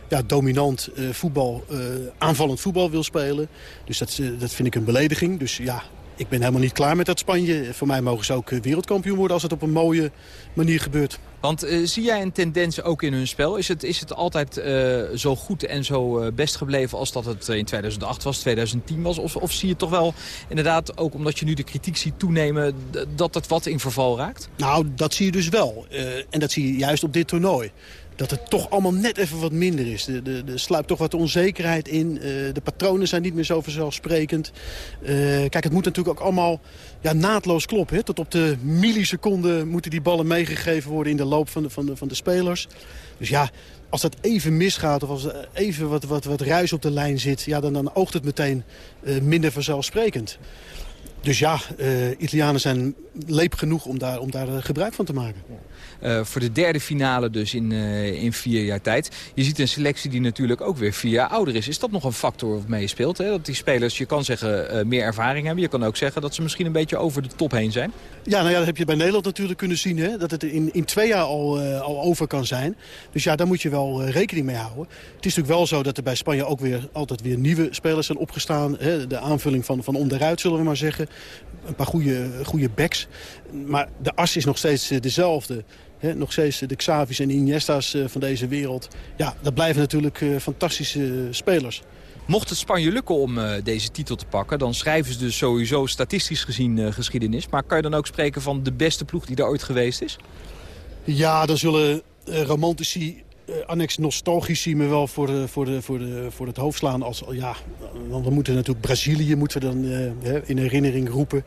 ja, dominant eh, voetbal, eh, aanvallend voetbal wil spelen. Dus dat, eh, dat vind ik een belediging. Dus ja, ik ben helemaal niet klaar met dat Spanje. Voor mij mogen ze ook wereldkampioen worden als het op een mooie manier gebeurt. Want zie jij een tendens ook in hun spel? Is het, is het altijd zo goed en zo best gebleven als dat het in 2008 was, 2010 was? Of, of zie je toch wel inderdaad, ook omdat je nu de kritiek ziet toenemen... dat het wat in verval raakt? Nou, dat zie je dus wel. En dat zie je juist op dit toernooi. Dat het toch allemaal net even wat minder is. Er sluipt toch wat onzekerheid in. Eh, de patronen zijn niet meer zo vanzelfsprekend. Eh, kijk, het moet natuurlijk ook allemaal ja, naadloos kloppen. Hè? Tot op de milliseconde moeten die ballen meegegeven worden... in de loop van de, van de, van de spelers. Dus ja, als dat even misgaat of als er even wat, wat, wat ruis op de lijn zit... Ja, dan, dan oogt het meteen eh, minder vanzelfsprekend. Dus ja, Italianen zijn leep genoeg om daar, om daar gebruik van te maken. Eh, voor de derde finale dus in, eh, in vier jaar tijd. Je ziet een selectie die natuurlijk ook weer vier jaar ouder is. Is dat nog een factor wat meespeelt? Dat die spelers, je kan zeggen, eh, meer ervaring hebben. Je kan ook zeggen dat ze misschien een beetje over de top heen zijn. Ja, nou ja, dat heb je bij Nederland natuurlijk kunnen zien. Hè? Dat het in, in twee jaar al, al over kan zijn. Dus ja, daar moet je wel rekening mee houden. Het is natuurlijk wel zo dat er bij Spanje ook weer altijd weer nieuwe spelers zijn opgestaan. Hè? De aanvulling van, van onderuit, zullen we maar zeggen. Een paar goede, goede backs. Maar de as is nog steeds dezelfde. Nog steeds de Xavi's en Iniesta's eh, van deze wereld. Ja, dat blijven natuurlijk eh, fantastische spelers. Mocht het Spanje lukken om eh, deze titel te pakken... dan schrijven ze dus sowieso statistisch gezien geschiedenis. Maar kan je dan ook spreken van de beste ploeg die er ooit geweest is? Ja, dan zullen romantici, annex nostalgici me wel voor, de, voor, de, voor, de, voor het hoofd slaan. Als, ja, want we moeten natuurlijk Brazilië moeten we dan in herinnering roepen.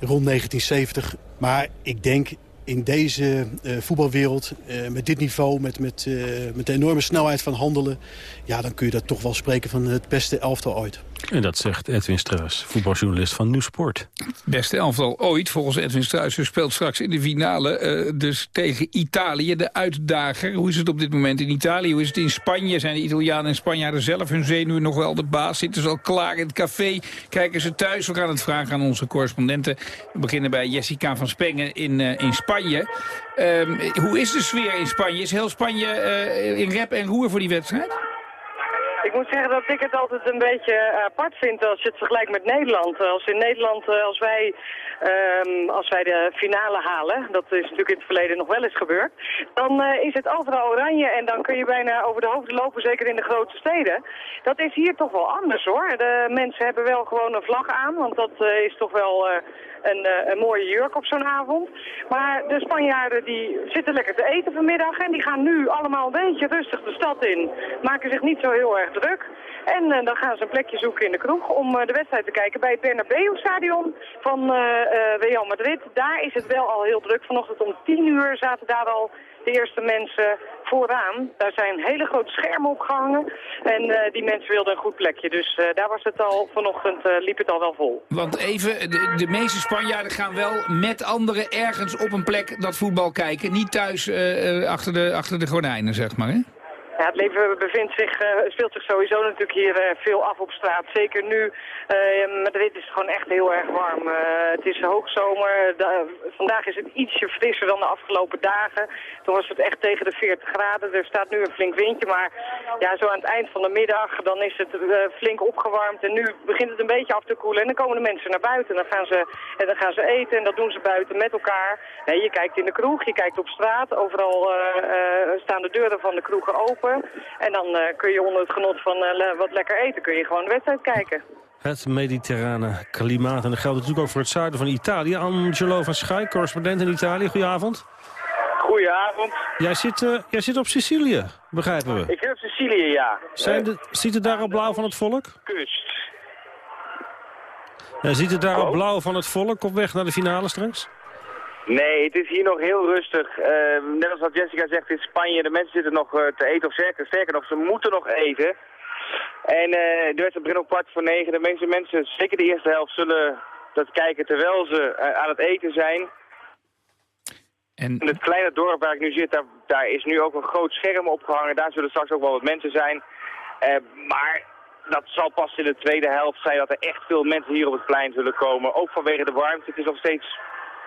Rond 1970. Maar ik denk in deze eh, voetbalwereld, eh, met dit niveau, met, met, eh, met de enorme snelheid van handelen... ja, dan kun je dat toch wel spreken van het beste elftal ooit. En dat zegt Edwin Struis, voetbaljournalist van Nieuwsport. Beste elftal ooit, volgens Edwin Struijs, speelt straks in de finale. eh, dus tegen Italië, de uitdager. Hoe is het op dit moment in Italië? Hoe is het in Spanje? Zijn de Italianen en Spanjaarden zelf hun zenuwen nog wel de baas? Zitten ze al klaar in het café? Kijken ze thuis? We gaan het vragen aan onze correspondenten. We beginnen bij Jessica van Spengen in, eh, in Spanje. Ehm, hoe is de sfeer in Spanje? Is heel Spanje eh, in rep en roer voor die wedstrijd? Ik moet zeggen dat ik het altijd een beetje eh, apart vind als je het vergelijkt met Nederland. Als in Nederland, eh, als wij, ehm, als wij de finale halen, dat is natuurlijk in het verleden nog wel eens gebeurd, dan eh, is het overal oranje en dan kun je bijna over de hoofd lopen, zeker in de grote steden. Dat is hier toch wel anders hoor. De mensen hebben wel gewoon een vlag aan, want dat eh, is toch wel... eh, een, mooie jurk op zo'n avond. Maar de Spanjaarden die zitten lekker te eten vanmiddag en die gaan nu allemaal een beetje rustig de stad in. Maken zich niet zo heel erg druk. En dan gaan ze een plekje zoeken in de kroeg om de wedstrijd te kijken bij het Bernabeu-stadion van Real Madrid. Daar is het wel al heel druk. Vanochtend om 10 uur zaten daar al de eerste mensen vooraan. Daar zijn hele grote schermen opgehangen. En eh, die mensen wilden een goed plekje. Dus eh, daar was het al, vanochtend eh, liep het al wel vol. Want even, de, de meeste Spanjaarden gaan wel met anderen ergens op een plek dat voetbal kijken. Niet thuis eh, eh, achter, de, achter de gordijnen, zeg maar, hè? Het leven bevindt zich, eh, speelt zich sowieso natuurlijk hier eh, veel af op straat. Zeker nu. eh Madrid is het gewoon echt heel erg warm. Het is hoogzomer. Da- vandaag is het ietsje frisser dan de afgelopen dagen. Toen was het echt tegen de 40 graden. Er staat nu een flink windje. Maar ja, zo aan het eind van de middag dan is het flink opgewarmd. En nu begint het een beetje af te koelen. En dan komen de mensen naar buiten. Dan gaan ze, en dan gaan ze eten en dat doen ze buiten met elkaar. Nee, je kijkt in de kroeg, je kijkt op straat. Overal staan de deuren van de kroegen open. En dan eh, kun je onder het genot van eh, wat lekker eten, kun je gewoon de wedstrijd kijken. Het mediterrane klimaat. En dat geldt natuurlijk ook voor het zuiden van Italië. Angelo van Schaik, correspondent in Italië. Goedenavond. Goedenavond. Jij zit, eh, jij zit op Sicilië, begrijpen we. Ik zit op Sicilië, ja. Zijn de, ziet het daar al blauw van het volk? Kust. Ja, ziet het daar al blauw van het volk op weg naar de finale straks? Nee, het is hier nog heel rustig. Eh, net als wat Jessica zegt in Spanje, de mensen zitten nog eh, te eten. Of sterker, sterker nog, ze moeten nog eten. En eh, de wedstrijd begint om kwart voor negen. De meeste mensen, zeker de eerste helft, zullen dat kijken terwijl ze eh, aan het eten zijn. En... In het kleine dorp waar ik nu zit, daar, daar is nu ook een groot scherm opgehangen. Daar zullen straks ook wel wat mensen zijn. Maar dat zal pas in de tweede helft zijn dat er echt veel mensen hier op het plein zullen komen. Ook vanwege de warmte. Het is nog steeds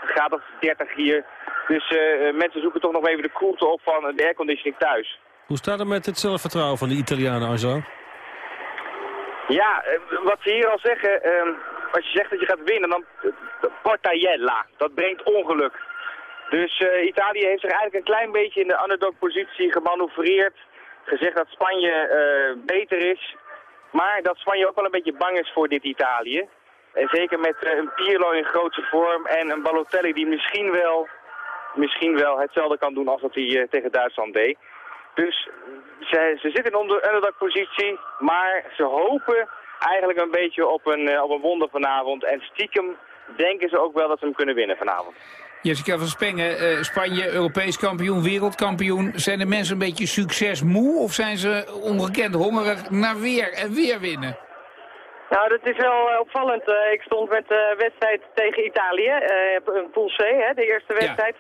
graad of 30 hier. Dus eh, eh, mensen zoeken toch nog even de koelte op van de airconditioning thuis. Hoe staat het met het zelfvertrouwen van de Italianen, Angelo? Ja, eh, wat ze hier al zeggen, eh, als je zegt dat je gaat winnen, dan portaiella. Dat brengt ongeluk. Dus Italië heeft zich eigenlijk een klein beetje in de underdog-positie gemanoeuvreerd. Gezegd dat Spanje beter is. Maar dat Spanje ook wel een beetje bang is voor dit Italië. En zeker met eh, een Pirlo in grootse vorm en een Balotelli die misschien wel, misschien wel hetzelfde kan doen als wat hij eh, tegen Duitsland deed. Dus ze, ze zitten in een onder- underdog-positie, maar ze hopen eigenlijk een beetje op een, eh, op een wonder vanavond. En stiekem denken ze ook wel dat ze hem kunnen winnen vanavond. Jessica van Spengen, Spanje, Europees kampioen, wereldkampioen. Zijn de mensen een beetje succesmoe of zijn ze ongekend hongerig naar weer en weer winnen? Nou, dat is wel eh, opvallend. Eh, ik stond met de wedstrijd tegen Italië, eh een Pool C, hè, de eerste wedstrijd,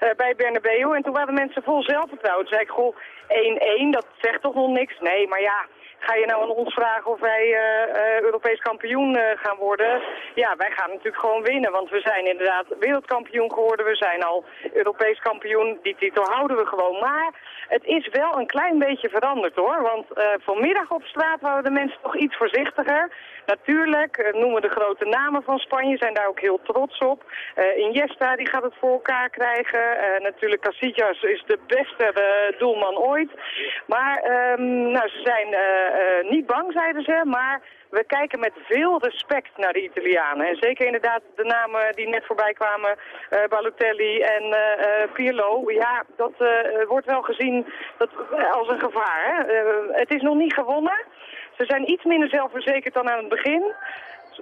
eh, bij Bernabeu. En toen waren mensen vol zelfvertrouwen. Toen zei ik, goh, 1-1, dat zegt toch nog niks? Nee, maar ja, ga je nou aan ons vragen of wij eh, eh, Europees kampioen eh, gaan worden? Ja, wij gaan natuurlijk gewoon winnen, want we zijn inderdaad wereldkampioen geworden. We zijn al Europees kampioen, die titel houden we gewoon. Maar het is wel een klein beetje veranderd hoor, want vanmiddag op straat waren de mensen toch iets voorzichtiger. Natuurlijk noemen de grote namen van Spanje, zijn daar ook heel trots op. Eh Iniesta die gaat het voor elkaar krijgen. Natuurlijk Casillas is de beste doelman ooit. Maar ehm, nou, ze zijn niet bang, zeiden ze, maar we kijken met veel respect naar de Italianen. En zeker inderdaad de namen die net voorbij kwamen, eh, Balotelli en eh, eh, Pirlo. Ja, dat eh, wordt wel gezien dat, als een gevaar. Hè? Eh, het is nog niet gewonnen. Ze zijn iets minder zelfverzekerd dan aan het begin.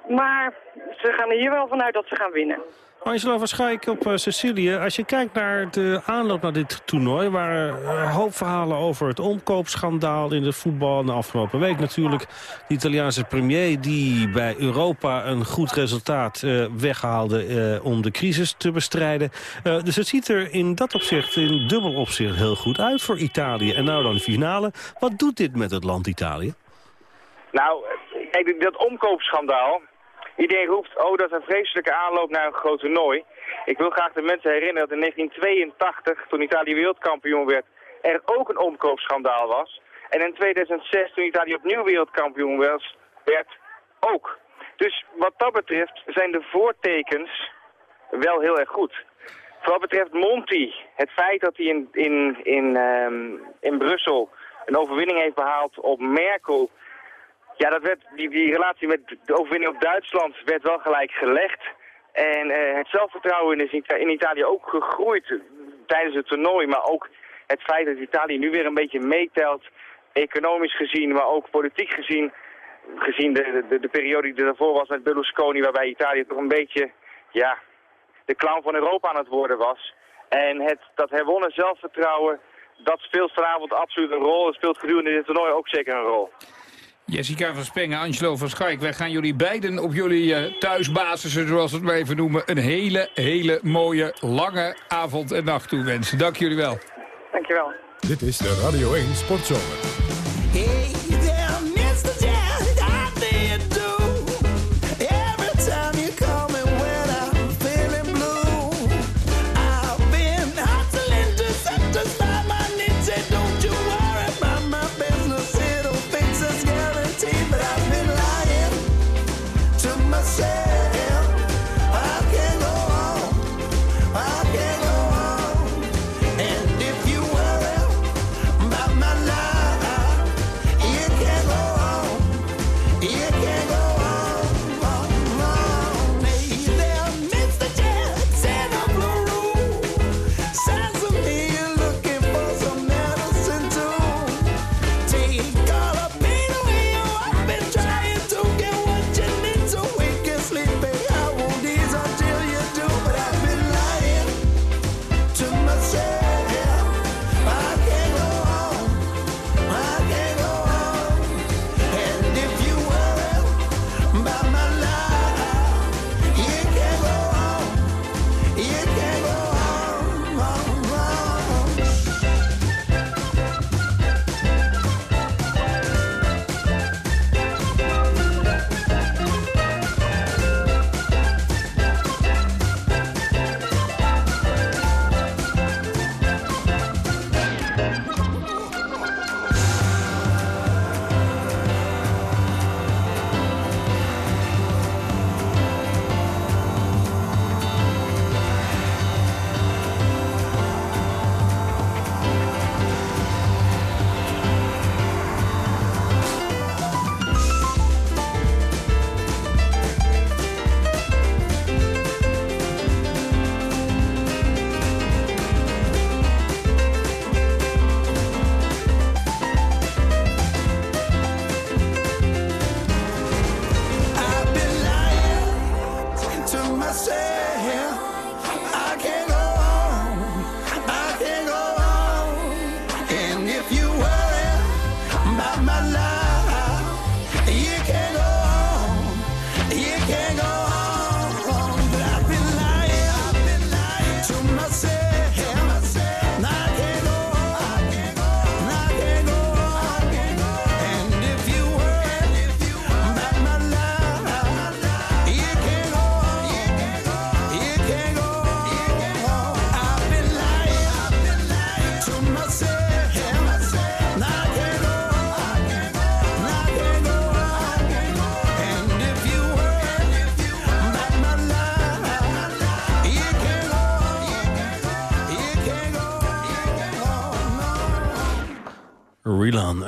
Maar ze gaan er hier wel vanuit dat ze gaan winnen. Angelo van op eh, Sicilië. Als je kijkt naar de aanloop naar dit toernooi... er een hoop verhalen over het omkoopschandaal in het voetbal. De afgelopen week natuurlijk de Italiaanse premier... die bij Europa een goed resultaat eh, weghaalde eh, om de crisis te bestrijden. Dus het ziet er in dat opzicht, in dubbel opzicht, heel goed uit voor Italië. En nou dan de finale. Wat doet dit met het land Italië? Nou, kijk, dat omkoopschandaal. Iedereen roept, oh, dat is een vreselijke aanloop naar een groot toernooi. Ik wil graag de mensen herinneren dat in 1982, toen Italië wereldkampioen werd, er ook een omkoopschandaal was. En in 2006, toen Italië opnieuw wereldkampioen was, werd ook. Dus wat dat betreft zijn de voortekens wel heel erg goed. Voor wat betreft Monti, het feit dat hij in, in, in, ehm, in Brussel een overwinning heeft behaald op Merkel... Ja, dat werd, die, die relatie met de overwinning op Duitsland werd wel gelijk gelegd. En eh, het zelfvertrouwen is in, in Italië ook gegroeid tijdens het toernooi. Maar ook het feit dat Italië nu weer een beetje meetelt, economisch gezien, maar ook politiek gezien. Gezien de, de, de periode die ervoor was met Berlusconi, waarbij Italië toch een beetje, ja, de clown van Europa aan het worden was. En het, dat herwonnen zelfvertrouwen, dat speelt vanavond absoluut een rol. Het speelt gedurende dit toernooi ook zeker een rol. Jessica van Spengen, Angelo van Schaik. Wij gaan jullie beiden op jullie eh, thuisbasissen, zoals we het maar even noemen... een hele, hele mooie, lange avond en nacht toewensen. Dank jullie wel. Dankjewel. Dit is de Radio 1 Sportzomer.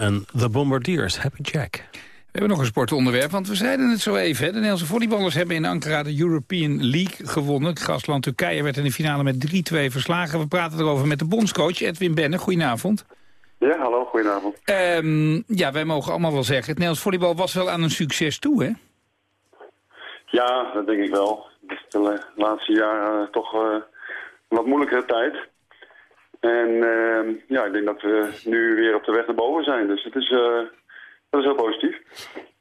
En The Bombardiers, Happy Jack. We hebben nog een sportonderwerp, want we zeiden het zo even. Hè. De Nederlandse volleyballers hebben in Ankara de European League gewonnen. Gastland Turkije werd in de finale met 3-2 verslagen. We praten erover met de bondscoach Edwin Benne. Goedenavond. Ja, hallo, goedenavond. Ehm, ja, wij mogen allemaal wel zeggen, het Nederlands volleybal was wel aan een succes toe, hè? Ja, dat denk ik wel. Het is de la- laatste jaren toch eh, een wat moeilijkere tijd. En ehm, ja, ik denk dat we nu weer op de weg naar boven zijn. Dus het is, eh, dat is heel positief.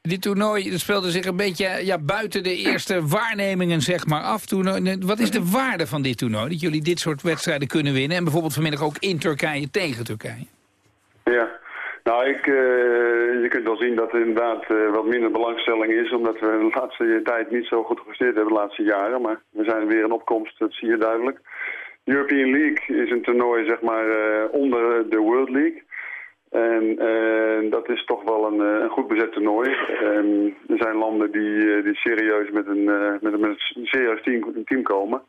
Dit toernooi speelde zich een beetje ja, buiten de eerste waarnemingen zeg maar, af. Toernooi. Wat is de waarde van dit toernooi? Dat jullie dit soort wedstrijden kunnen winnen. En bijvoorbeeld vanmiddag ook in Turkije tegen Turkije. Ja, nou, ik, eh, je kunt wel zien dat er inderdaad eh, wat minder belangstelling is, omdat we de laatste tijd niet zo goed gepresteerd hebben de laatste jaren. Maar we zijn weer in opkomst, dat zie je duidelijk. European League is een toernooi, zeg maar, eh, onder de World League. En eh, dat is toch wel een, eh, een goed bezet toernooi. Er zijn landen die, die serieus met een, met een, met een serieus team, team komen.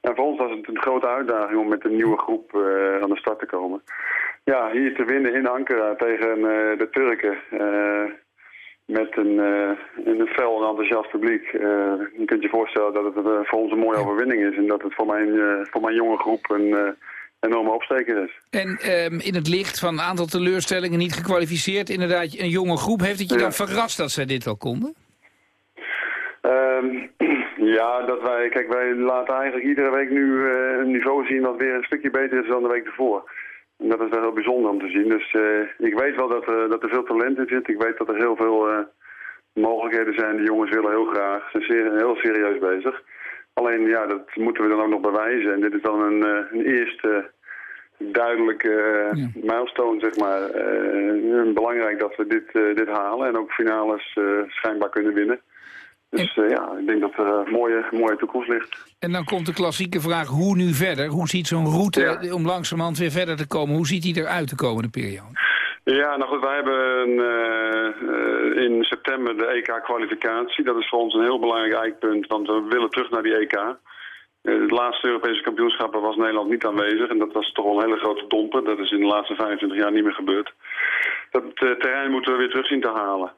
En voor ons was het een grote uitdaging om met een nieuwe groep aan de start te komen. Ja, hier te winnen in Ankara tegen de Turken. Met een, eh, een fel en enthousiast publiek. Eh, je kunt je voorstellen dat het eh, voor ons een mooie overwinning is. En dat het voor mijn, voor mijn jonge groep een enorme opsteker is. En ehm, in het licht van een aantal teleurstellingen niet gekwalificeerd... inderdaad een jonge groep. Heeft het je dan verrast dat zij dit al konden? Ehm, (clears throat) ja, dat wij, kijk, wij laten eigenlijk iedere week nu een niveau zien wat weer een stukje beter is dan de week ervoor. En dat is wel heel bijzonder om te zien. Dus eh, ik weet wel dat, er dat er veel talent in zit. Ik weet dat er heel veel eh, mogelijkheden zijn. De jongens willen heel graag. Ze zijn heel serieus bezig. Alleen, ja, dat moeten we dan ook nog bewijzen. En dit is dan een, eh, een eerste duidelijke eh, milestone, zeg maar. Eh, belangrijk dat we dit, eh, dit halen en ook finales eh, schijnbaar kunnen winnen. Dus eh, ja, ik denk dat er een mooie, mooie toekomst ligt. En dan komt de klassieke vraag, hoe nu verder? Hoe ziet zo'n route om langzamerhand weer verder te komen? Hoe ziet die eruit de komende periode? Ja, nou goed, wij hebben eh, eh, in september de EK-kwalificatie. Dat is voor ons een heel belangrijk eikpunt, want we willen terug naar die EK. Eh, het laatste Europese kampioenschappen was Nederland niet aanwezig. En dat was toch wel een hele grote domper. Dat is in de laatste 25 jaar niet meer gebeurd. Dat eh, terrein moeten we weer terug zien te halen.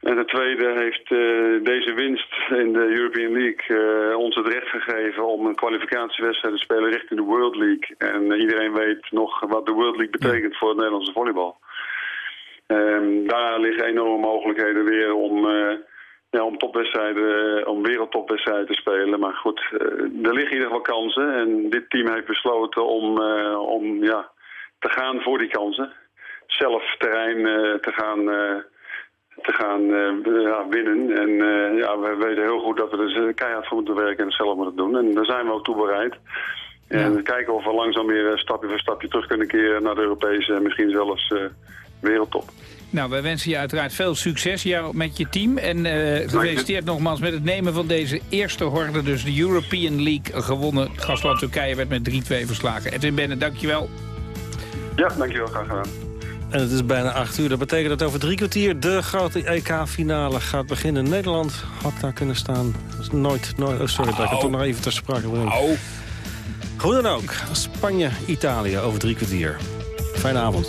En ten tweede heeft eh, deze winst in de European League eh, ons het recht gegeven om een kwalificatiewedstrijd te spelen richting de World League. En iedereen weet nog wat de World League betekent voor het Nederlandse volleybal. Ehm, daar liggen enorme mogelijkheden weer om, eh, ja, om topwedstrijden, om wereldtopwedstrijden te spelen. Maar goed, er liggen in ieder geval kansen. En dit team heeft besloten om, om ja, te gaan voor die kansen. Zelf terrein te gaan, te gaan eh, ja, winnen. En eh, ja, we weten heel goed dat we er dus keihard voor moeten werken en het zelf moeten doen. En daar zijn we ook toe bereid. En kijken of we langzaam weer eh, stapje voor stapje terug kunnen keren naar de Europese en misschien zelfs eh, wereldtop. Nou, wij wensen je uiteraard veel succes jou, met je team. En eh, gefeliciteerd nogmaals met het nemen van deze eerste horde. Dus de European League gewonnen. Gastland Turkije werd met 3-2 verslagen. Edwin Bennett, dankjewel. Ja, dankjewel. Graag gedaan. En het is bijna acht uur. Dat betekent dat over drie kwartier de grote EK-finale gaat beginnen. Nederland had daar kunnen staan. Dat is nooit, nooit oh, sorry, dat ik het toch nog even ter sprake breng. Hoe dan ook. Spanje, Italië over drie kwartier. Fijne avond.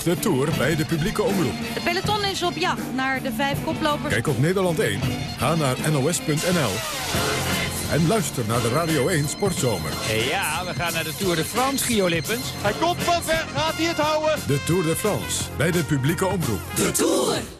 Volg de Tour bij de publieke omroep. De peloton is op jacht naar de vijf koplopers. Kijk op Nederland 1. Ga naar nos.nl. En luister naar de Radio 1 Sportzomer. Ja, we gaan naar de Tour de France, Gio Lippens. Hij komt van ver, gaat hij het houden? De Tour de France bij de publieke omroep. De Tour.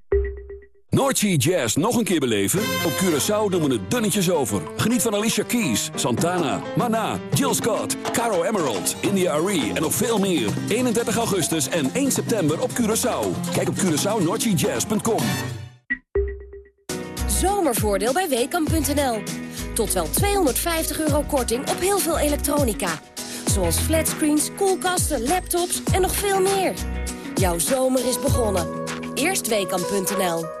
Noordsea Jazz nog een keer beleven? Op Curaçao doen we het dunnetjes over. Geniet van Alicia Keys, Santana, Mana, Jill Scott, Caro Emerald, India Arie en nog veel meer. 31 augustus en 1 september op Curaçao. Kijk op CuraçaoNoordseaJazz.com. zomervoordeel bij Weekamp.nl. Tot wel 250 euro korting op heel veel elektronica. Zoals flatscreens, koelkasten, laptops en nog veel meer. Jouw zomer is begonnen. Eerst Weekamp.nl.